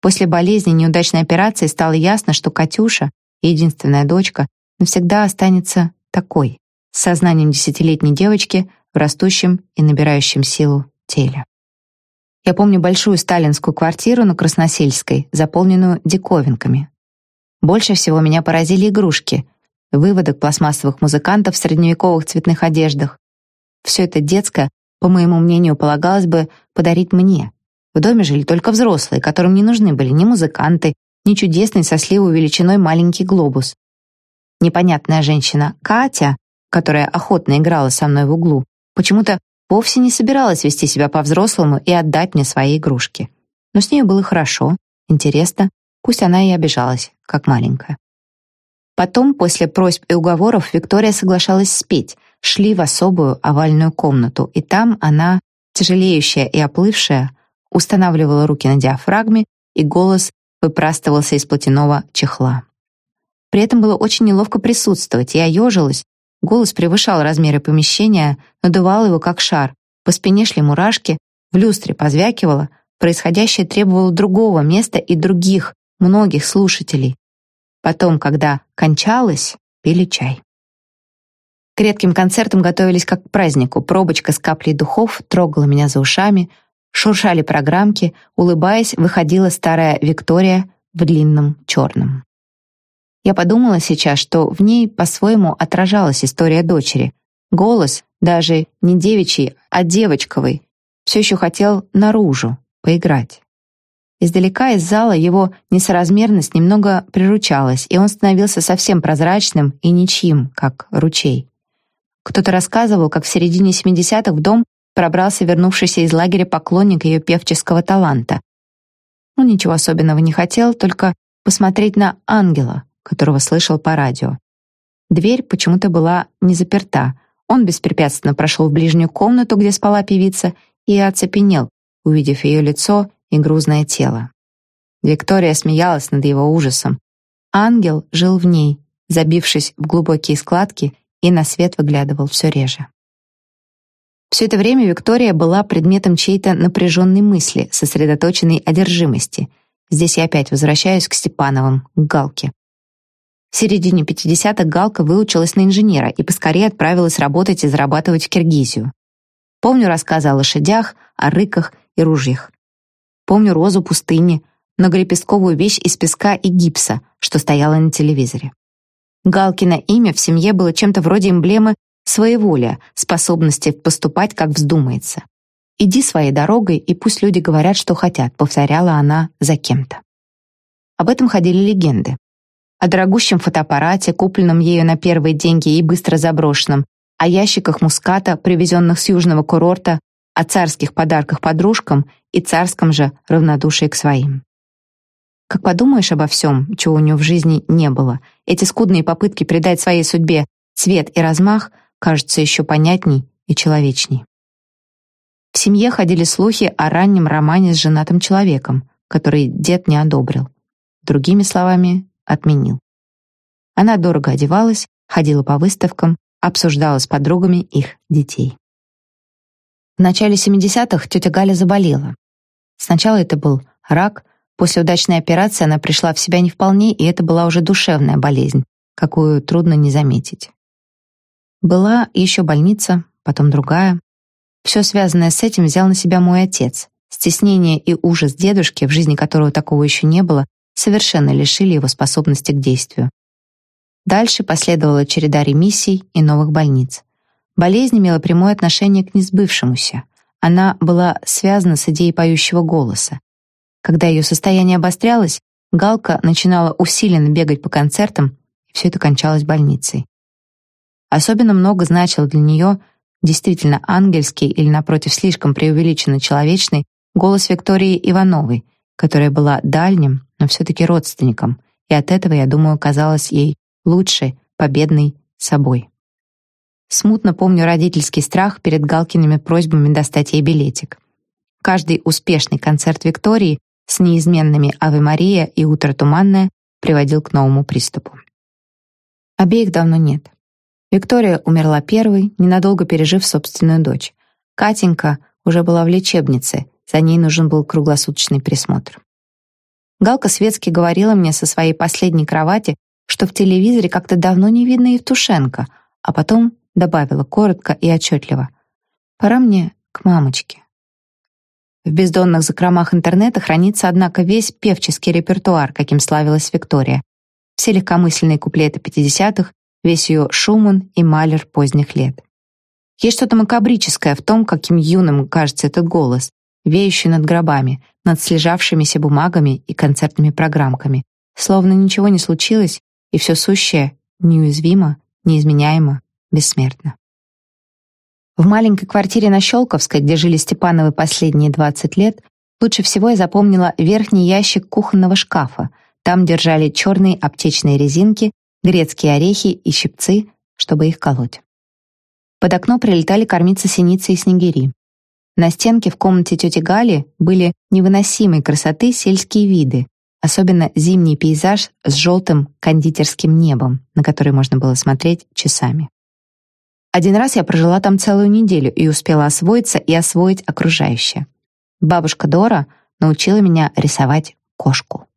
После болезни и неудачной операции стало ясно, что Катюша, единственная дочка, навсегда останется такой, с сознанием десятилетней девочки в растущем и набирающем силу теле. Я помню большую сталинскую квартиру на Красносельской, заполненную диковинками. Больше всего меня поразили игрушки, выводок пластмассовых музыкантов в средневековых цветных одеждах. Все это детское по моему мнению, полагалось бы подарить мне. В доме жили только взрослые, которым не нужны были ни музыканты, ни чудесный со сливу величиной маленький глобус. Непонятная женщина Катя, которая охотно играла со мной в углу, почему-то вовсе не собиралась вести себя по-взрослому и отдать мне свои игрушки. Но с ней было хорошо, интересно, пусть она и обижалась, как маленькая. Потом, после просьб и уговоров, Виктория соглашалась спеть, шли в особую овальную комнату, и там она, тяжелеющая и оплывшая, устанавливала руки на диафрагме, и голос выпрастывался из платяного чехла. При этом было очень неловко присутствовать, я ежилась, голос превышал размеры помещения, надувал его как шар, по спине шли мурашки, в люстре позвякивало, происходящее требовало другого места и других, многих слушателей. Потом, когда кончалось, пили чай. К редким концертам готовились как к празднику. Пробочка с каплей духов трогала меня за ушами, шуршали программки, улыбаясь, выходила старая Виктория в длинном черном. Я подумала сейчас, что в ней по-своему отражалась история дочери. Голос, даже не девичий, а девочковый, все еще хотел наружу, поиграть. Издалека из зала его несоразмерность немного приручалась, и он становился совсем прозрачным и ничьим, как ручей. Кто-то рассказывал, как в середине 70-х в дом пробрался вернувшийся из лагеря поклонник ее певческого таланта. Он ничего особенного не хотел, только посмотреть на ангела, которого слышал по радио. Дверь почему-то была не заперта. Он беспрепятственно прошел в ближнюю комнату, где спала певица, и оцепенел, увидев ее лицо и грузное тело. Виктория смеялась над его ужасом. Ангел жил в ней, забившись в глубокие складки, и на свет выглядывал все реже. Все это время Виктория была предметом чьей-то напряженной мысли, сосредоточенной одержимости. Здесь я опять возвращаюсь к Степановым, к Галке. В середине 50-х Галка выучилась на инженера и поскорее отправилась работать и зарабатывать в Киргизию. Помню рассказы о лошадях, о рыках и ружьях. Помню розу пустыни, многолепестковую вещь из песка и гипса, что стояла на телевизоре. Галкино имя в семье было чем-то вроде эмблемы своеволия, способности поступать, как вздумается. «Иди своей дорогой, и пусть люди говорят, что хотят», повторяла она за кем-то. Об этом ходили легенды. О дорогущем фотоаппарате, купленном ею на первые деньги и быстро заброшенном, о ящиках муската, привезенных с южного курорта, о царских подарках подружкам и царском же равнодушии к своим. Как подумаешь обо всем, чего у нее в жизни не было, эти скудные попытки придать своей судьбе цвет и размах кажутся еще понятней и человечней. В семье ходили слухи о раннем романе с женатым человеком, который дед не одобрил. Другими словами, отменил. Она дорого одевалась, ходила по выставкам, обсуждала с подругами их детей. В начале 70-х тетя Галя заболела. Сначала это был рак, после удачной операции она пришла в себя не вполне, и это была уже душевная болезнь, какую трудно не заметить. Была еще больница, потом другая. Все связанное с этим взял на себя мой отец. Стеснение и ужас дедушки, в жизни которого такого еще не было, совершенно лишили его способности к действию. Дальше последовала череда ремиссий и новых больниц. Болезнь имела прямое отношение к несбывшемуся. Она была связана с идеей поющего голоса. Когда ее состояние обострялось, Галка начинала усиленно бегать по концертам, и все это кончалось больницей. Особенно много значил для нее действительно ангельский или, напротив, слишком преувеличенно человечный голос Виктории Ивановой, которая была дальним, но все-таки родственником, и от этого, я думаю, казалась ей лучшей, победной собой. Смутно помню родительский страх перед Галкиными просьбами достать ей билетик. Каждый успешный концерт Виктории с неизменными «Аве Мария» и «Утро туманное» приводил к новому приступу. Обеих давно нет. Виктория умерла первой, ненадолго пережив собственную дочь. Катенька уже была в лечебнице, за ней нужен был круглосуточный присмотр. Галка светски говорила мне со своей последней кровати, что в телевизоре как-то давно не видно Евтушенко, а потом добавила коротко и отчетливо. «Пора мне к мамочке». В бездонных закромах интернета хранится, однако, весь певческий репертуар, каким славилась Виктория. Все легкомысленные куплеты 50-х, весь ее Шуман и Малер поздних лет. Есть что-то макабрическое в том, каким юным кажется этот голос, веющий над гробами, над слежавшимися бумагами и концертными программками, словно ничего не случилось, и все сущее неуязвимо, неизменяемо, бессмертно. В маленькой квартире на Щелковской, где жили Степановы последние 20 лет, лучше всего я запомнила верхний ящик кухонного шкафа. Там держали черные аптечные резинки, грецкие орехи и щипцы, чтобы их колоть. Под окно прилетали кормиться синицы и снегири. На стенке в комнате тети Гали были невыносимой красоты сельские виды, особенно зимний пейзаж с желтым кондитерским небом, на который можно было смотреть часами. Один раз я прожила там целую неделю и успела освоиться и освоить окружающее. Бабушка Дора научила меня рисовать кошку.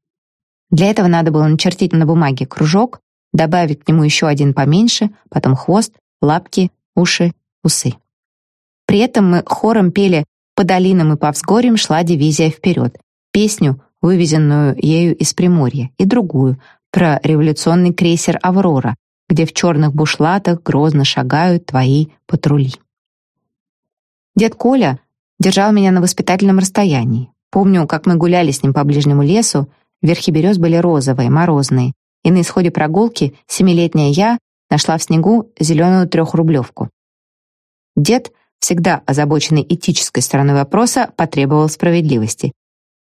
Для этого надо было начертить на бумаге кружок, добавить к нему еще один поменьше, потом хвост, лапки, уши, усы. При этом мы хором пели «По долинам и по взгорьям шла дивизия вперед», песню, вывезенную ею из Приморья, и другую, про революционный крейсер «Аврора», где в черных бушлатах грозно шагают твои патрули. Дед Коля держал меня на воспитательном расстоянии. Помню, как мы гуляли с ним по ближнему лесу, верхи берез были розовые, морозные, и на исходе прогулки семилетняя я нашла в снегу зеленую трехрублевку. Дед, всегда озабоченный этической стороной вопроса, потребовал справедливости.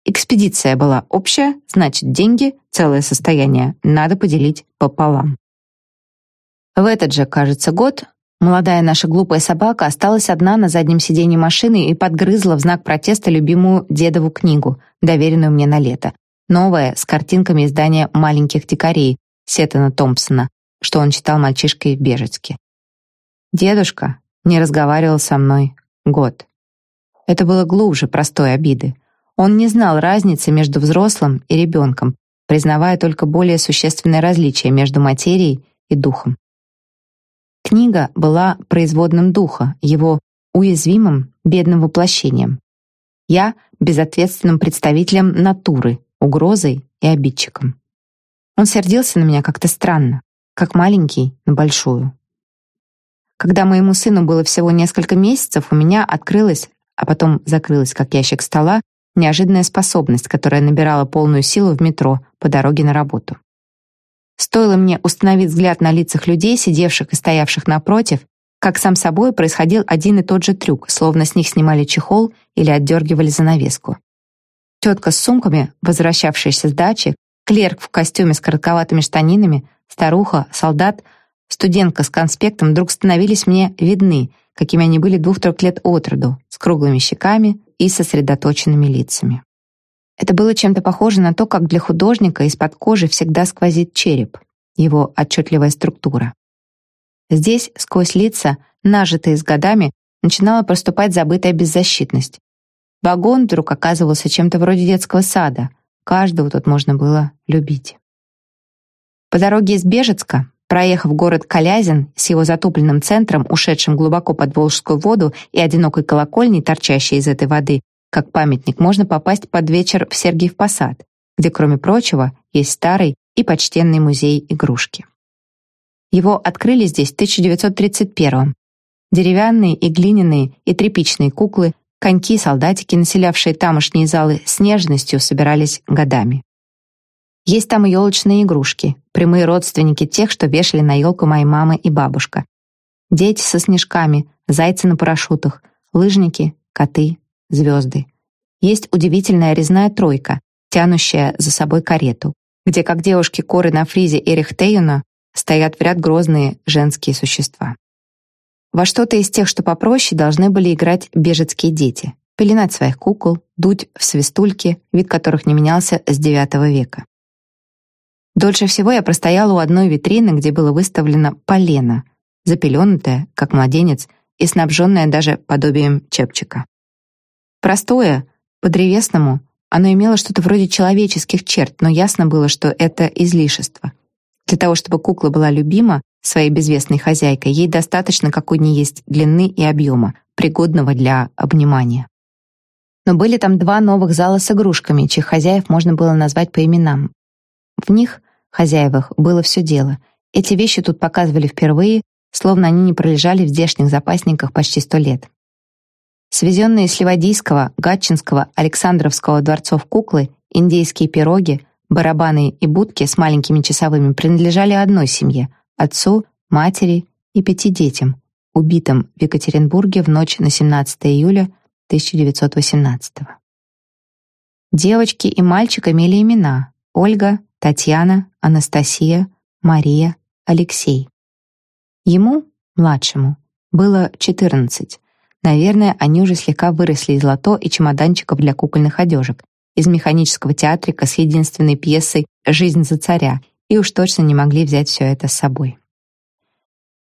Экспедиция была общая, значит, деньги, целое состояние, надо поделить пополам. В этот же, кажется, год молодая наша глупая собака осталась одна на заднем сиденье машины и подгрызла в знак протеста любимую дедову книгу, доверенную мне на лето. Новая, с картинками издания «Маленьких дикарей» Сеттона Томпсона, что он читал мальчишкой в Бежецке. Дедушка не разговаривал со мной год. Это было глубже простой обиды. Он не знал разницы между взрослым и ребенком, признавая только более существенное различие между материей и духом. Книга была производным духа, его уязвимым, бедным воплощением. Я — безответственным представителем натуры, угрозой и обидчиком. Он сердился на меня как-то странно, как маленький на большую. Когда моему сыну было всего несколько месяцев, у меня открылась, а потом закрылась, как ящик стола, неожиданная способность, которая набирала полную силу в метро по дороге на работу. Стоило мне установить взгляд на лицах людей, сидевших и стоявших напротив, как сам собой происходил один и тот же трюк, словно с них снимали чехол или отдергивали занавеску. Тетка с сумками, возвращавшаяся с дачи, клерк в костюме с коротковатыми штанинами, старуха, солдат, студентка с конспектом вдруг становились мне видны, какими они были двух-трех лет от роду, с круглыми щеками и сосредоточенными лицами. Это было чем-то похоже на то, как для художника из-под кожи всегда сквозит череп, его отчетливая структура. Здесь, сквозь лица, нажитые с годами, начинала проступать забытая беззащитность. Вагон вдруг оказывался чем-то вроде детского сада. Каждого тут можно было любить. По дороге из Бежецка, проехав город Калязин с его затопленным центром, ушедшим глубоко под Волжскую воду и одинокой колокольней, торчащей из этой воды, как памятник, можно попасть под вечер в Сергиев Посад, где, кроме прочего, есть старый и почтенный музей игрушки. Его открыли здесь в 1931 Деревянные и глиняные и тряпичные куклы, коньки, солдатики, населявшие тамошние залы, с нежностью собирались годами. Есть там елочные игрушки, прямые родственники тех, что вешали на елку мои мама и бабушка. Дети со снежками, зайцы на парашютах, лыжники, коты, звезды. Есть удивительная резная тройка, тянущая за собой карету, где, как девушки коры на фризе Эрих Тейюна, стоят в ряд грозные женские существа. Во что-то из тех, что попроще, должны были играть бежецкие дети, пеленать своих кукол, дуть в свистульки, вид которых не менялся с IX века. Дольше всего я простояла у одной витрины, где было выставлено полено, запеленутое, как младенец, и снабженное даже подобием чепчика. Простое, по-древесному, оно имело что-то вроде человеческих черт, но ясно было, что это излишество. Для того, чтобы кукла была любима своей безвестной хозяйкой, ей достаточно какой ни есть длины и объема, пригодного для обнимания. Но были там два новых зала с игрушками, чьих хозяев можно было назвать по именам. В них хозяевах было все дело. Эти вещи тут показывали впервые, словно они не пролежали в здешних запасниках почти сто лет. Свезенные с Ливадийского, Гатчинского, Александровского дворцов куклы, индейские пироги, барабаны и будки с маленькими часовыми принадлежали одной семье — отцу, матери и пяти детям, убитым в Екатеринбурге в ночь на 17 июля 1918 -го. Девочки и мальчик имели имена — Ольга, Татьяна, Анастасия, Мария, Алексей. Ему, младшему, было 14. Наверное, они уже слегка выросли из лото и чемоданчиков для кукольных одежек, из механического театрика с единственной пьесой «Жизнь за царя», и уж точно не могли взять все это с собой.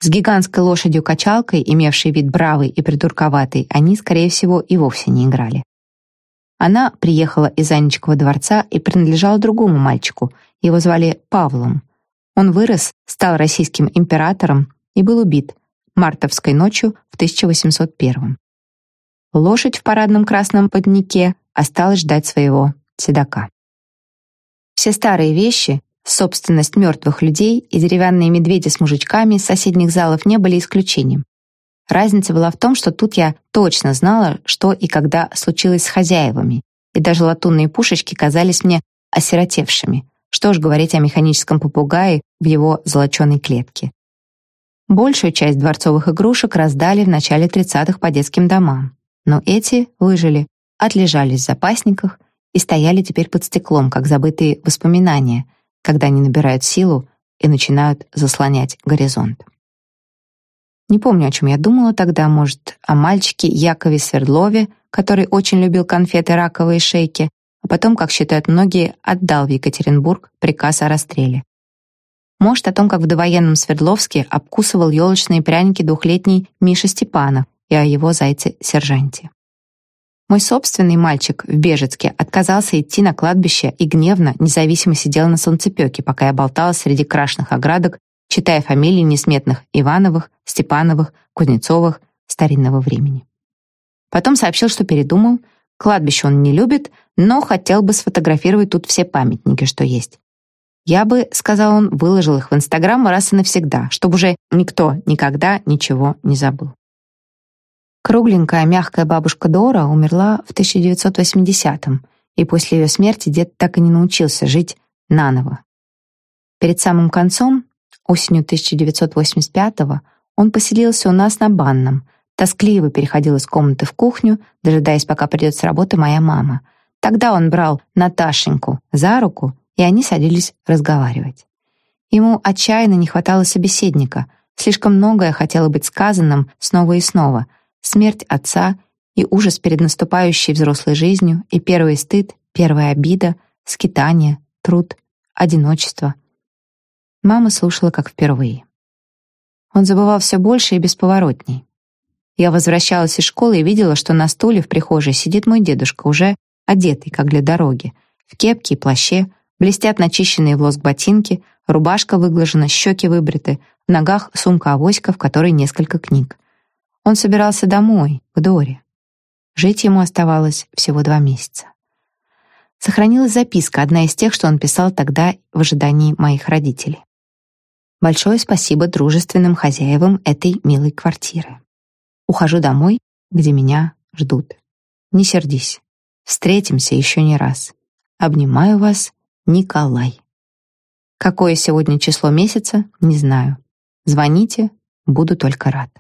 С гигантской лошадью-качалкой, имевшей вид бравый и придурковатый, они, скорее всего, и вовсе не играли. Она приехала из Анечкова дворца и принадлежала другому мальчику. Его звали Павлом. Он вырос, стал российским императором и был убит мартовской ночью в 1801. Лошадь в парадном красном поднике осталась ждать своего седока. Все старые вещи, собственность мертвых людей, и деревянные медведи с мужичками из соседних залов не были исключением. Разница была в том, что тут я точно знала, что и когда случилось с хозяевами, и даже латунные пушечки казались мне осиротевшими. Что ж говорить о механическом попугае в его золоченой клетке. Большую часть дворцовых игрушек раздали в начале 30-х по детским домам, но эти выжили, отлежались в запасниках и стояли теперь под стеклом, как забытые воспоминания, когда они набирают силу и начинают заслонять горизонт. Не помню, о чем я думала тогда, может, о мальчике Якове Свердлове, который очень любил конфеты раковые шейки, а потом, как считают многие, отдал в Екатеринбург приказ о расстреле. Может, о том, как в довоенном Свердловске обкусывал елочные пряники двухлетний Миша Степанов и о его зайце-сержанте. Мой собственный мальчик в Бежецке отказался идти на кладбище и гневно, независимо сидел на солнцепёке, пока я болталась среди крашенных оградок, читая фамилии несметных Ивановых, Степановых, Кузнецовых старинного времени. Потом сообщил, что передумал, кладбище он не любит, но хотел бы сфотографировать тут все памятники, что есть. Я бы, сказал он, выложил их в Инстаграм раз и навсегда, чтобы уже никто никогда ничего не забыл. Кругленькая, мягкая бабушка Дора умерла в 1980-м, и после ее смерти дед так и не научился жить наново. Перед самым концом, осенью 1985-го, он поселился у нас на банном, тоскливо переходил из комнаты в кухню, дожидаясь, пока придет с работы моя мама. Тогда он брал Наташеньку за руку, и они садились разговаривать. Ему отчаянно не хватало собеседника, слишком многое хотело быть сказанным снова и снова — смерть отца и ужас перед наступающей взрослой жизнью, и первый стыд, первая обида, скитание, труд, одиночество. Мама слушала как впервые. Он забывал все больше и бесповоротней. Я возвращалась из школы и видела, что на стуле в прихожей сидит мой дедушка, уже одетый, как для дороги, в кепке и плаще, блестят начищенные в лоск ботинки, рубашка выглажена, щеки выбриты, в ногах сумка-авоська, в которой несколько книг. Он собирался домой, к Доре. Жить ему оставалось всего два месяца. Сохранилась записка, одна из тех, что он писал тогда в ожидании моих родителей. Большое спасибо дружественным хозяевам этой милой квартиры. Ухожу домой, где меня ждут. Не сердись. Встретимся еще не раз. Обнимаю вас, Николай. Какое сегодня число месяца, не знаю. Звоните, буду только рад.